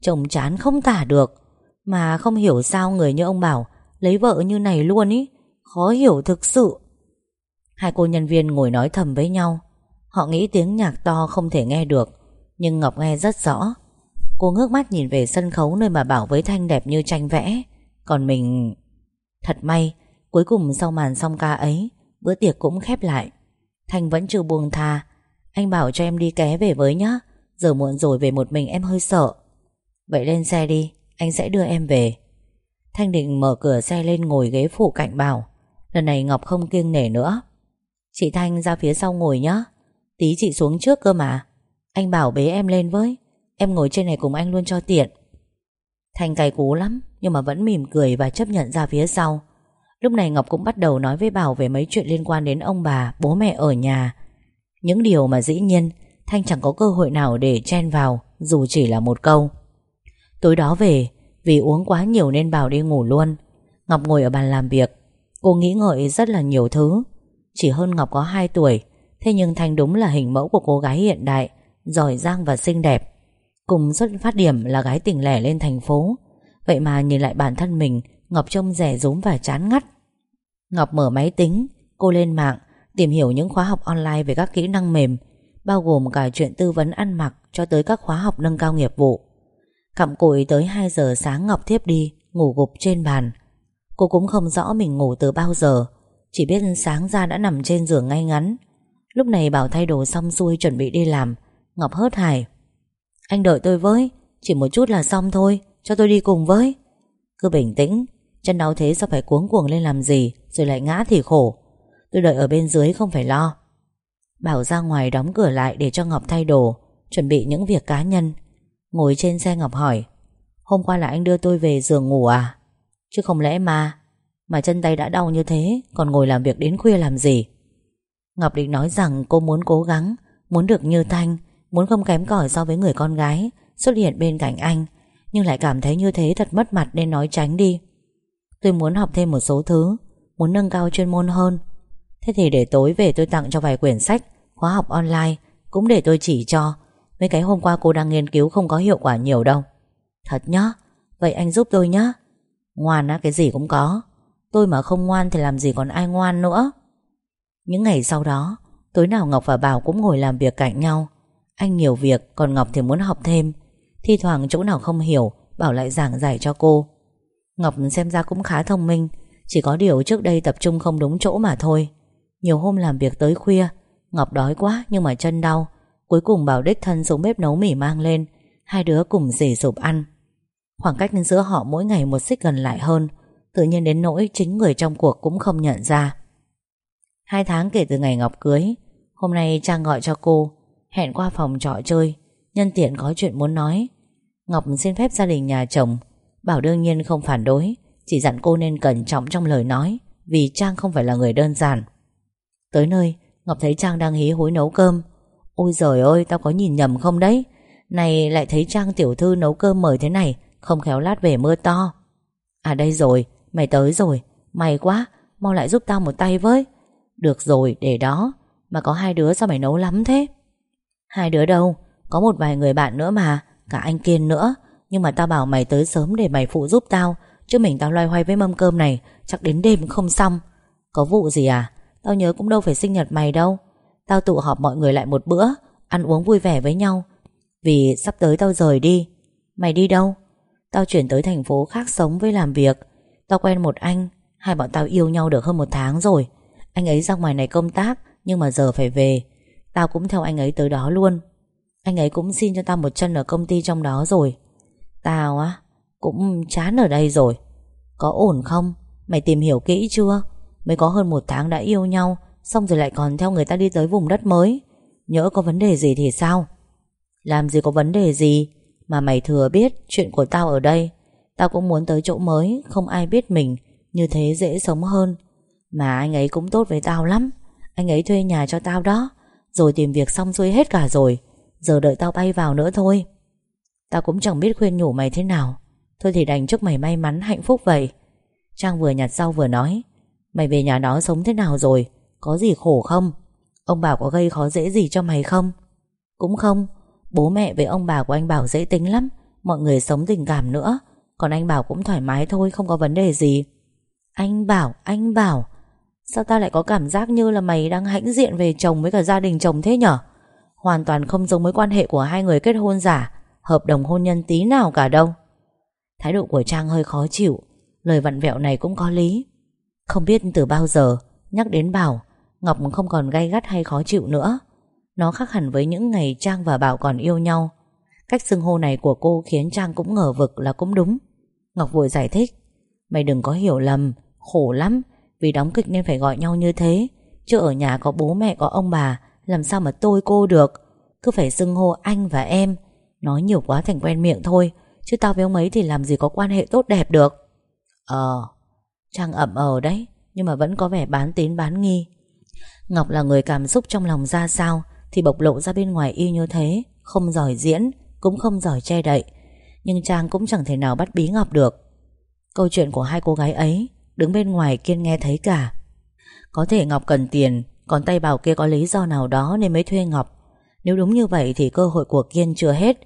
Chồng chán không tả được. Mà không hiểu sao người như ông Bảo Lấy vợ như này luôn ý, Khó hiểu thực sự. Hai cô nhân viên ngồi nói thầm với nhau. Họ nghĩ tiếng nhạc to không thể nghe được, Nhưng Ngọc nghe rất rõ. Cô ngước mắt nhìn về sân khấu Nơi mà Bảo với Thanh đẹp như tranh vẽ. Còn mình... Thật may, Cuối cùng sau màn xong ca ấy, Bữa tiệc cũng khép lại. Thanh vẫn chưa buông tha. Anh bảo cho em đi ké về với nhá. Giờ muộn rồi về một mình em hơi sợ. Vậy lên xe đi, Anh sẽ đưa em về. Thanh định mở cửa xe lên ngồi ghế phụ cạnh Bảo. Lần này Ngọc không kiêng nể nữa. Chị Thanh ra phía sau ngồi nhá. Tí chị xuống trước cơ mà. Anh bảo bế em lên với. Em ngồi trên này cùng anh luôn cho tiện. Thanh cày cú lắm, Nhưng mà vẫn mỉm cười và chấp nhận ra phía sau. Lúc này Ngọc cũng bắt đầu nói với Bảo Về mấy chuyện liên quan đến ông bà, Bố mẹ ở nhà. Những điều mà dĩ nhiên, Thanh chẳng có cơ hội nào để chen vào, Dù chỉ là một câu. Tối đó về, Vì uống quá nhiều nên Bảo đi ngủ luôn. Ngọc ngồi ở bàn làm việc. Cô nghĩ ngợi rất là nhiều thứ. Chỉ hơn Ngọc có 2 tuổi Thế nhưng Thanh đúng là hình mẫu của cô gái hiện đại, Giỏi giang và xinh đẹp. Cùng xuất phát điểm là gái tỉnh lẻ lên thành phố. Vậy mà nhìn lại bản thân mình, Ngọc trông rẻ rúm và chán ngắt. Ngọc mở máy tính, Cô lên mạng, Tìm hiểu những khóa học online về các kỹ năng mềm, Bao gồm cả chuyện tư vấn ăn mặc Cho tới các khóa học nâng cao nghiệp vụ. Cặm cụi tới 2 giờ sáng Ngọc thiếp đi, Ngủ gục trên bàn. Cô cũng không rõ mình ngủ từ bao giờ, Chỉ biết sáng ra đã nằm trên giường ngay ngắn. Lúc này Bảo thay đồ xong xuôi Chuẩn bị đi làm. Ngọc hớt hải, Anh đợi tôi với, Chỉ một chút là xong thôi, Cho tôi đi cùng với. Cứ bình tĩnh, Chân đau thế sao phải cuống cuồng lên làm gì, Rồi lại ngã thì khổ. Tôi đợi ở bên dưới không phải lo. Bảo ra ngoài đóng cửa lại để cho Ngọc thay đồ, Chuẩn bị những việc cá nhân. Ngồi trên xe Ngọc hỏi, Hôm qua là anh đưa tôi về giường ngủ à? Chứ không lẽ mà Mà chân tay đã đau như thế, Còn ngồi làm việc đến khuya làm gì? Ngọc định nói rằng cô muốn cố gắng, Muốn được như Thanh, Muốn không kém cỏi so với người con gái, Xuất hiện bên cạnh anh, Nhưng lại cảm thấy như thế thật mất mặt nên nói tránh đi. Tôi muốn học thêm một số thứ, Muốn nâng cao chuyên môn hơn. Thế thì để tối về tôi tặng cho vài quyển sách, Khóa học online, Cũng để tôi chỉ cho. Mấy cái hôm qua cô đang nghiên cứu không có hiệu quả nhiều đâu. Thật nhá, Vậy anh giúp tôi nhá. Ngoan á, cái gì cũng có. Tôi mà không ngoan thì làm gì còn ai ngoan nữa? Những ngày sau đó, Tối nào Ngọc và Bảo cũng ngồi làm việc cạnh nhau. Anh nhiều việc, Còn Ngọc thì muốn học thêm. Thi thoảng chỗ nào không hiểu, Bảo lại giảng giải cho cô. Ngọc xem ra cũng khá thông minh, Chỉ có điều trước đây tập trung không đúng chỗ mà thôi. Nhiều hôm làm việc tới khuya, Ngọc đói quá nhưng mà chân đau. Cuối cùng bảo đích thân xuống bếp nấu mì mang lên, Hai đứa cùng dì sụp ăn. Khoảng cách giữa họ mỗi ngày một xích gần lại hơn, Tự nhiên đến nỗi chính người trong cuộc cũng không nhận ra. Hai tháng kể từ ngày Ngọc cưới, Hôm nay Trang gọi cho cô, Hẹn qua phòng trọ chơi, Nhân tiện có chuyện muốn nói. Ngọc xin phép gia đình nhà chồng, Bảo đương nhiên không phản đối, Chỉ dặn cô nên cẩn trọng trong lời nói, Vì Trang không phải là người đơn giản. Tới nơi, Ngọc thấy Trang đang hí hối nấu cơm. Ôi giời ơi, tao có nhìn nhầm không đấy? Này, lại thấy Trang tiểu thư nấu cơm mời thế này, Không khéo lát về mưa to. À đây rồi, Mày tới rồi, May quá, Mau lại giúp tao một tay với. Được rồi, để đó. Mà có hai đứa sao mày nấu lắm thế? Hai đứa đâu? Có một vài người bạn nữa mà, Cả anh Kiên nữa. Nhưng mà tao bảo mày tới sớm để mày phụ giúp tao. Chứ mình tao loay hoay với mâm cơm này, Chắc đến đêm không xong. Có vụ gì à? Tao nhớ cũng đâu phải sinh nhật mày đâu. Tao tụ họp mọi người lại một bữa, Ăn uống vui vẻ với nhau. Vì sắp tới tao rời đi. Mày đi đâu? Tao chuyển tới thành phố khác sống với làm việc. Tao quen một anh, Hai bọn tao yêu nhau được hơn một tháng rồi. Anh ấy ra ngoài này công tác, Nhưng mà giờ phải về. Tao cũng theo anh ấy tới đó luôn. Anh ấy cũng xin cho tao một chân ở công ty trong đó rồi. Tao á, Cũng chán ở đây rồi. Có ổn không? Mày tìm hiểu kỹ chưa? Mới có hơn một tháng đã yêu nhau, Xong rồi lại còn theo người ta đi tới vùng đất mới. Nhỡ có vấn đề gì thì sao? Làm gì có vấn đề gì? Mà mày thừa biết chuyện của tao ở đây. Tao cũng muốn tới chỗ mới, Không ai biết mình. Như thế dễ sống hơn. Mà anh ấy cũng tốt với tao lắm. Anh ấy thuê nhà cho tao đó. Rồi tìm việc xong xuôi hết cả rồi. Giờ đợi tao bay vào nữa thôi. Tao cũng chẳng biết khuyên nhủ mày thế nào. Thôi thì đành chúc mày may mắn hạnh phúc vậy. Trang vừa nhặt rau vừa nói Mày về nhà đó sống thế nào rồi? Có gì khổ không? Ông Bảo có gây khó dễ gì cho mày không? Cũng không. Bố mẹ với ông bà của anh Bảo dễ tính lắm. Mọi người sống tình cảm nữa. Còn anh Bảo cũng thoải mái thôi Không có vấn đề gì. Anh Bảo, anh Bảo. Sao ta lại có cảm giác như là mày đang hãnh diện về chồng với cả gia đình chồng thế nhở? Hoàn toàn không giống với quan hệ của hai người kết hôn giả. Hợp đồng hôn nhân tí nào cả đâu. Thái độ của Trang hơi khó chịu. Lời vặn vẹo này cũng có lý. Không biết từ bao giờ, Nhắc đến Bảo, Ngọc không còn gay gắt hay khó chịu nữa. Nó khác hẳn với những ngày Trang và Bảo còn yêu nhau. Cách xưng hô này của cô khiến Trang cũng ngờ vực là cũng đúng. Ngọc vội giải thích. Mày đừng có hiểu lầm, Khổ lắm. Vì đóng kịch nên phải gọi nhau như thế. Chứ ở nhà có bố mẹ, có ông bà, Làm sao mà tôi cô được? Cứ phải xưng hô anh và em. Nói nhiều quá thành quen miệng thôi, Chứ tao với ông ấy thì làm gì có quan hệ tốt đẹp được. Ờ Trang ẩm ờ đấy, Nhưng mà vẫn có vẻ bán tín, bán nghi. Ngọc là người cảm xúc trong lòng ra sao, Thì bộc lộ ra bên ngoài y như thế, Không giỏi diễn, Cũng không giỏi che đậy. Nhưng Trang cũng chẳng thể nào bắt bí Ngọc được. Câu chuyện của hai cô gái ấy Đứng bên ngoài Kiên nghe thấy cả. Có thể Ngọc cần tiền, Còn tay bảo kia có lý do nào đó nên mới thuê Ngọc. Nếu đúng như vậy thì cơ hội của Kiên chưa hết.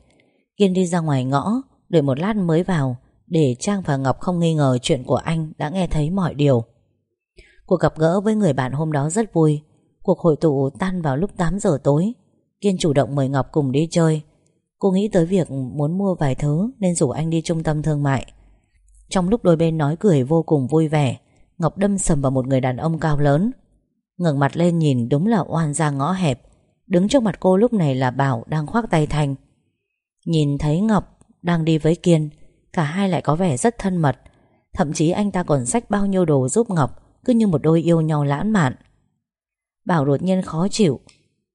Kiên đi ra ngoài ngõ, Đợi một lát mới vào, Để Trang và Ngọc không nghi ngờ chuyện của anh Đã nghe thấy mọi điều. Cuộc gặp gỡ với người bạn hôm đó rất vui. Cuộc hội tụ tan vào lúc 8 giờ tối. Kiên chủ động mời Ngọc cùng đi chơi. Cô nghĩ tới việc muốn mua vài thứ Nên rủ anh đi trung tâm thương mại. Trong lúc đôi bên nói cười vô cùng vui vẻ, Ngọc đâm sầm vào một người đàn ông cao lớn, ngẩng mặt lên nhìn đúng là oan ra ngõ hẹp, Đứng trước mặt cô lúc này là Bảo đang khoác tay Thành Nhìn thấy Ngọc đang đi với Kiên, Cả hai lại có vẻ rất thân mật, Thậm chí anh ta còn xách bao nhiêu đồ giúp Ngọc Cứ như một đôi yêu nhau lãng mạn. Bảo đột nhiên khó chịu,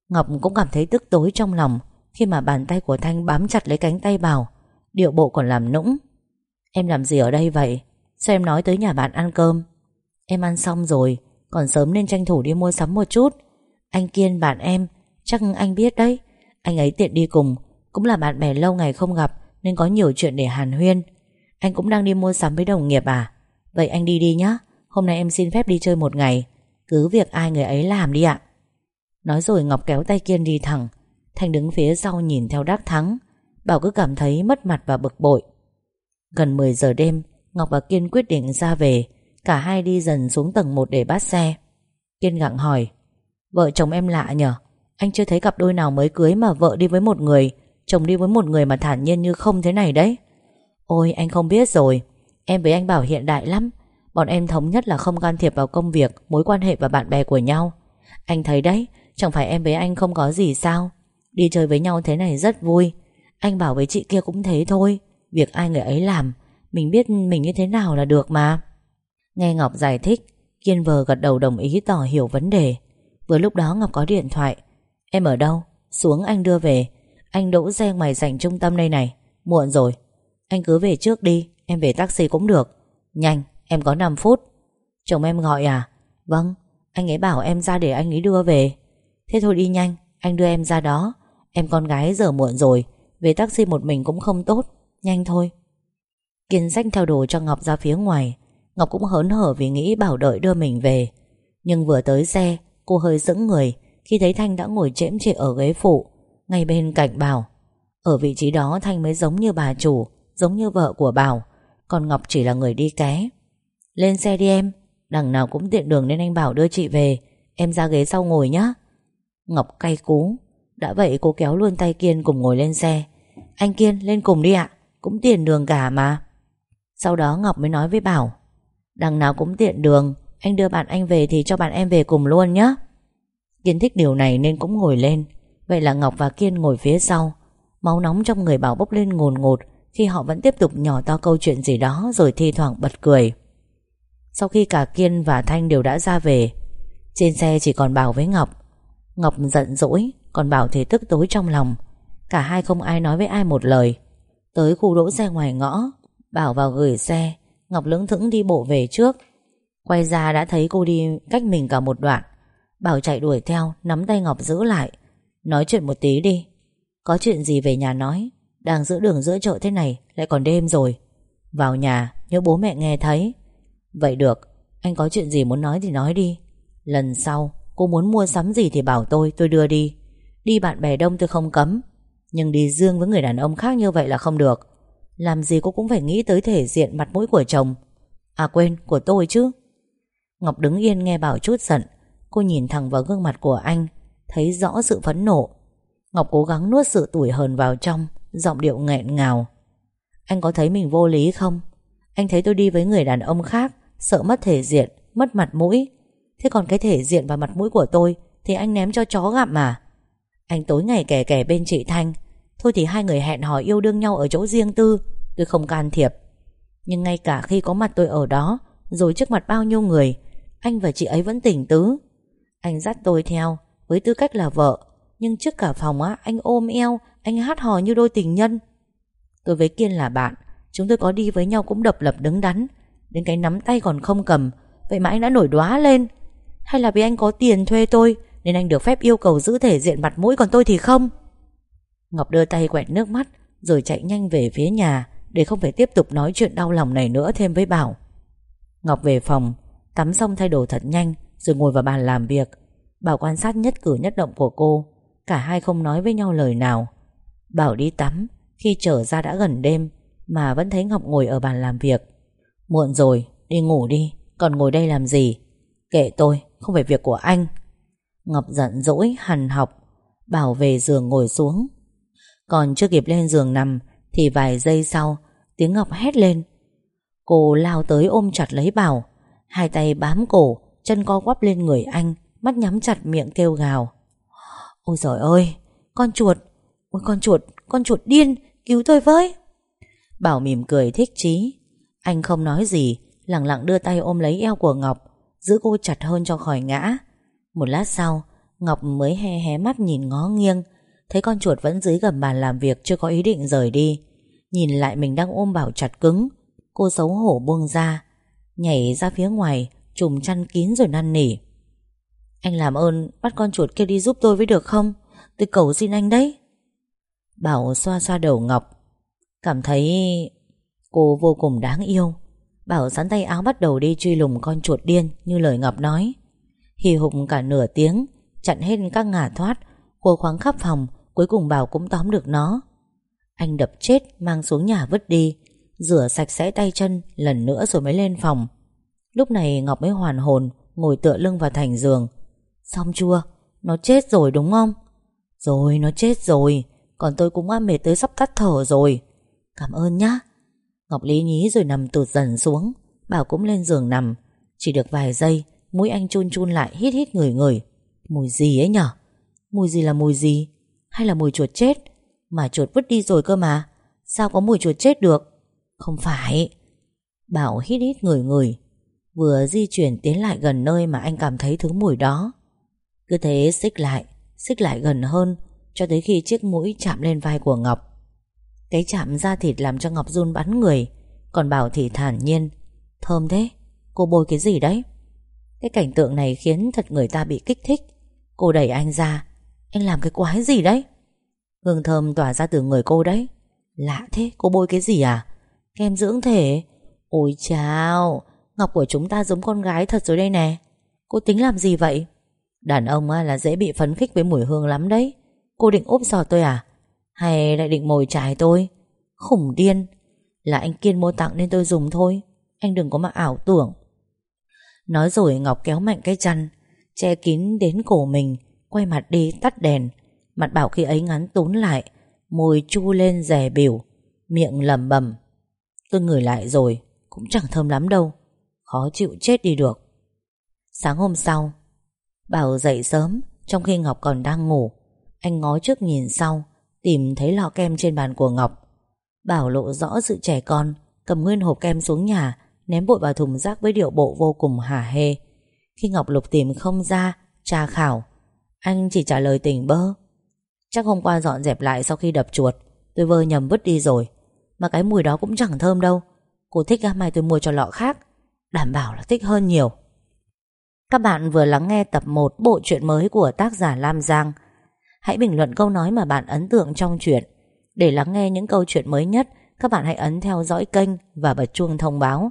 Ngọc cũng cảm thấy tức tối trong lòng Khi mà bàn tay của Thanh bám chặt lấy cánh tay Bảo, Điệu bộ còn làm nũng. Em làm gì ở đây vậy? Sao em nói tới nhà bạn ăn cơm? Em ăn xong rồi, Còn sớm nên tranh thủ đi mua sắm một chút. Anh Kiên, bạn em, Chắc anh biết đấy. Anh ấy tiện đi cùng, Cũng là bạn bè lâu ngày không gặp, Nên có nhiều chuyện để hàn huyên. Anh cũng đang đi mua sắm với đồng nghiệp à? Vậy anh đi đi nhá. Hôm nay em xin phép đi chơi một ngày. Cứ việc ai người ấy làm đi ạ. Nói rồi Ngọc kéo tay Kiên đi thẳng. Thanh đứng phía sau nhìn theo đắc thắng. Bảo cứ cảm thấy mất mặt và bực bội. Gần 10 giờ đêm, Ngọc và Kiên quyết định ra về. Cả hai đi dần xuống tầng 1 để bắt xe. Kiên gặng hỏi, Vợ chồng em lạ nhở? Anh chưa thấy cặp đôi nào mới cưới mà vợ đi với một người, Chồng đi với một người mà thản nhiên như không thế này đấy. Ôi, anh không biết rồi. Em với anh Bảo hiện đại lắm. Bọn em thống nhất là không can thiệp vào công việc, Mối quan hệ và bạn bè của nhau. Anh thấy đấy, Chẳng phải em với anh không có gì sao? Đi chơi với nhau thế này rất vui. Anh bảo với chị kia cũng thế thôi. Việc ai người ấy làm, Mình biết mình như thế nào là được mà. Nghe Ngọc giải thích, Kiên vờ gật đầu đồng ý tỏ hiểu vấn đề. Vừa lúc đó Ngọc có điện thoại. Em ở đâu? Xuống anh đưa về. Anh đỗ xe ngoài sảnh trung tâm đây này. Muộn rồi. Anh cứ về trước đi, Em về taxi cũng được. Nhanh, em có 5 phút. Chồng em gọi à? Vâng Anh ấy bảo em ra để anh ấy đưa về. Thế thôi đi nhanh, Anh đưa em ra đó. Em con gái giờ muộn rồi, Về taxi một mình cũng không tốt. Nhanh thôi. Kiên sách theo đồ cho Ngọc ra phía ngoài. Ngọc cũng hớn hở vì nghĩ Bảo đợi đưa mình về. Nhưng vừa tới xe, Cô hơi sững người Khi thấy Thanh đã ngồi chễm chệ ở ghế phụ, Ngay bên cạnh Bảo. Ở vị trí đó, Thanh mới giống như bà chủ, Giống như vợ của Bảo, Còn Ngọc chỉ là người đi ké. Lên xe đi em, Đằng nào cũng tiện đường nên anh Bảo đưa chị về, Em ra ghế sau ngồi nhé Ngọc cay cú, Đã vậy cô kéo luôn tay Kiên cùng ngồi lên xe. Anh Kiên, lên cùng đi ạ. Cũng tiền đường cả mà. Sau đó Ngọc mới nói với Bảo, Đằng nào cũng tiện đường, Anh đưa bạn anh về thì cho bạn em về cùng luôn nhé Kiên thích điều này nên cũng ngồi lên. Vậy là Ngọc và Kiên ngồi phía sau. Máu nóng trong người Bảo bốc lên ngồn ngột Khi họ vẫn tiếp tục nhỏ to câu chuyện gì đó Rồi thi thoảng bật cười. Sau khi cả Kiên và Thanh đều đã ra về, Trên xe chỉ còn Bảo với Ngọc. Ngọc giận dỗi, Còn Bảo thì tức tối trong lòng. Cả hai không ai nói với ai một lời. Tới khu đỗ xe ngoài ngõ, Bảo vào gửi xe. Ngọc lững thững đi bộ về trước. Quay ra đã thấy cô đi cách mình cả một đoạn. Bảo chạy đuổi theo, Nắm tay Ngọc giữ lại. Nói chuyện một tí đi. Có chuyện gì về nhà nói? Đang giữa đường giữa chợ thế này, Lại còn đêm rồi. Vào nhà, nhớ bố mẹ nghe thấy. Vậy được, Anh có chuyện gì muốn nói thì nói đi. Lần sau, cô muốn mua sắm gì thì bảo tôi Tôi đưa đi. Đi bạn bè đông tôi không cấm. Nhưng đi riêng với người đàn ông khác như vậy là không được. Làm gì cô cũng phải nghĩ tới thể diện mặt mũi của chồng. À quên của tôi chứ. Ngọc đứng yên nghe Bảo chút giận. Cô nhìn thẳng vào gương mặt của anh Thấy rõ sự phẫn nộ. Ngọc cố gắng nuốt sự tủi hờn vào trong Giọng điệu nghẹn ngào. Anh có thấy mình vô lý không? Anh thấy tôi đi với người đàn ông khác Sợ mất thể diện, mất mặt mũi. Thế còn cái thể diện và mặt mũi của tôi Thì anh ném cho chó gặm mà anh tối ngày kẻ kẻ bên chị Thanh. Thôi thì hai người hẹn hò yêu đương nhau ở chỗ riêng tư. Tôi không can thiệp. Nhưng ngay cả khi có mặt tôi ở đó, Rồi trước mặt bao nhiêu người, Anh và chị ấy vẫn tỉnh tứ. Anh dắt tôi theo, Với tư cách là vợ. Nhưng trước cả phòng á, anh ôm eo, Anh hát hò như đôi tình nhân. Tôi với Kiên là bạn, Chúng tôi có đi với nhau cũng độc lập đứng đắn. Đến cái nắm tay còn không cầm, Vậy mà anh đã nổi đoá lên. Hay là vì anh có tiền thuê tôi nên anh được phép yêu cầu giữ thể diện mặt mũi Còn tôi thì không? Ngọc đưa tay quẹt nước mắt Rồi chạy nhanh về phía nhà Để không phải tiếp tục nói chuyện đau lòng này nữa thêm với Bảo. Ngọc về phòng Tắm xong thay đồ thật nhanh Rồi ngồi vào bàn làm việc. Bảo quan sát nhất cử nhất động của cô Cả hai không nói với nhau lời nào. Bảo đi tắm Khi trở ra đã gần đêm Mà vẫn thấy Ngọc ngồi ở bàn làm việc. Muộn rồi, đi ngủ đi Còn ngồi đây làm gì? Kệ tôi, không phải việc của anh. Ngọc giận dỗi, hằn học Bảo về giường ngồi xuống. Còn chưa kịp lên giường nằm Thì vài giây sau Tiếng Ngọc hét lên. Cô lao tới ôm chặt lấy Bảo Hai tay bám cổ Chân co quắp lên người anh Mắt nhắm chặt miệng kêu gào. Ôi giời ơi Con chuột Ôi con chuột Con chuột điên Cứu tôi với. Bảo mỉm cười thích chí. Anh không nói gì Lặng lặng đưa tay ôm lấy eo của Ngọc Giữ cô chặt hơn cho khỏi ngã. Một lát sau, Ngọc mới hé hé mắt nhìn ngó nghiêng. Thấy con chuột vẫn dưới gầm bàn làm việc Chưa có ý định rời đi. Nhìn lại mình đang ôm Bảo chặt cứng, Cô xấu hổ buông ra, Nhảy ra phía ngoài, Trùm chăn kín rồi năn nỉ. Anh làm ơn bắt con chuột kia đi giúp tôi với được không? Tôi cầu xin anh đấy. Bảo xoa xoa đầu Ngọc. Cảm thấy cô vô cùng đáng yêu. Bảo sắn tay áo bắt đầu đi truy lùng con chuột điên, Như lời Ngọc nói. Hì hục cả nửa tiếng, Chặn hết các ngả thoát, Cô khoáng khắp phòng, Cuối cùng Bảo cũng tóm được nó. Anh đập chết, mang xuống nhà vứt đi, Rửa sạch sẽ tay chân, Lần nữa rồi mới lên phòng. Lúc này Ngọc mới hoàn hồn, Ngồi tựa lưng vào thành giường. Xong chưa? Nó chết rồi đúng không? Rồi, nó chết rồi. Còn tôi cũng ăn mệt tới sắp tắt thở rồi. Cảm ơn nhá. Ngọc lý nhí rồi nằm tụt dần xuống, Bảo cũng lên giường nằm. Chỉ được vài giây Mũi anh chun chun lại, hít hít người người Mùi gì ấy nhở? Mùi gì là mùi gì? Hay là mùi chuột chết? Mà chuột vứt đi rồi cơ mà. Sao có mùi chuột chết được? Không phải. Bảo hít hít người người Vừa di chuyển tiến lại gần nơi mà anh cảm thấy thứ mùi đó. Cứ thế xích lại Xích lại gần hơn, Cho tới khi chiếc mũi chạm lên vai của Ngọc. Cái chạm da thịt làm cho Ngọc run bắn người. Còn Bảo thì thản nhiên. Thơm thế, Cô bôi cái gì đấy? Cái cảnh tượng này khiến thật người ta bị kích thích. Cô đẩy anh ra. Anh làm cái quái gì đấy? Hương thơm tỏa ra từ người cô đấy. Lạ thế, cô bôi cái gì à? Kem dưỡng thể. Ôi chào, Ngọc của chúng ta giống con gái thật rồi đây nè. Cô tính làm gì vậy? Đàn ông là dễ bị phấn khích với mùi hương lắm đấy. Cô định úp sò tôi à? Hay lại định mồi trái tôi? Khủng điên. Là anh Kiên mua tặng nên tôi dùng thôi. Anh đừng có mà ảo tưởng. Nói rồi Ngọc kéo mạnh cái chăn, Che kín đến cổ mình, Quay mặt đi tắt đèn. Mặt bảo khi ấy ngắn tốn lại, Môi chu lên rè biểu Miệng lầm bầm Tôi ngửi lại rồi, Cũng chẳng thơm lắm đâu, Khó chịu chết đi được. Sáng hôm sau, Bảo dậy sớm, Trong khi Ngọc còn đang ngủ, Anh ngó trước nhìn sau, Tìm thấy lọ kem trên bàn của Ngọc. Bảo lộ rõ sự trẻ con, Cầm nguyên hộp kem xuống nhà Ném bụi vào thùng rác với điệu bộ vô cùng hả hê. Khi Ngọc lục tìm không ra, Tra khảo, Anh chỉ trả lời tỉnh bơ. Chắc hôm qua dọn dẹp lại sau khi đập chuột, Tôi vơ nhầm vứt đi rồi, Mà cái mùi đó cũng chẳng thơm đâu. Cô thích á, mai tôi mua cho lọ khác, Đảm bảo là thích hơn nhiều. Các bạn vừa lắng nghe tập 1 bộ truyện mới của tác giả Lam Giang. Hãy bình luận câu nói mà bạn ấn tượng trong truyện. Để lắng nghe những câu chuyện mới nhất, Các bạn hãy ấn theo dõi kênh và bật chuông thông báo.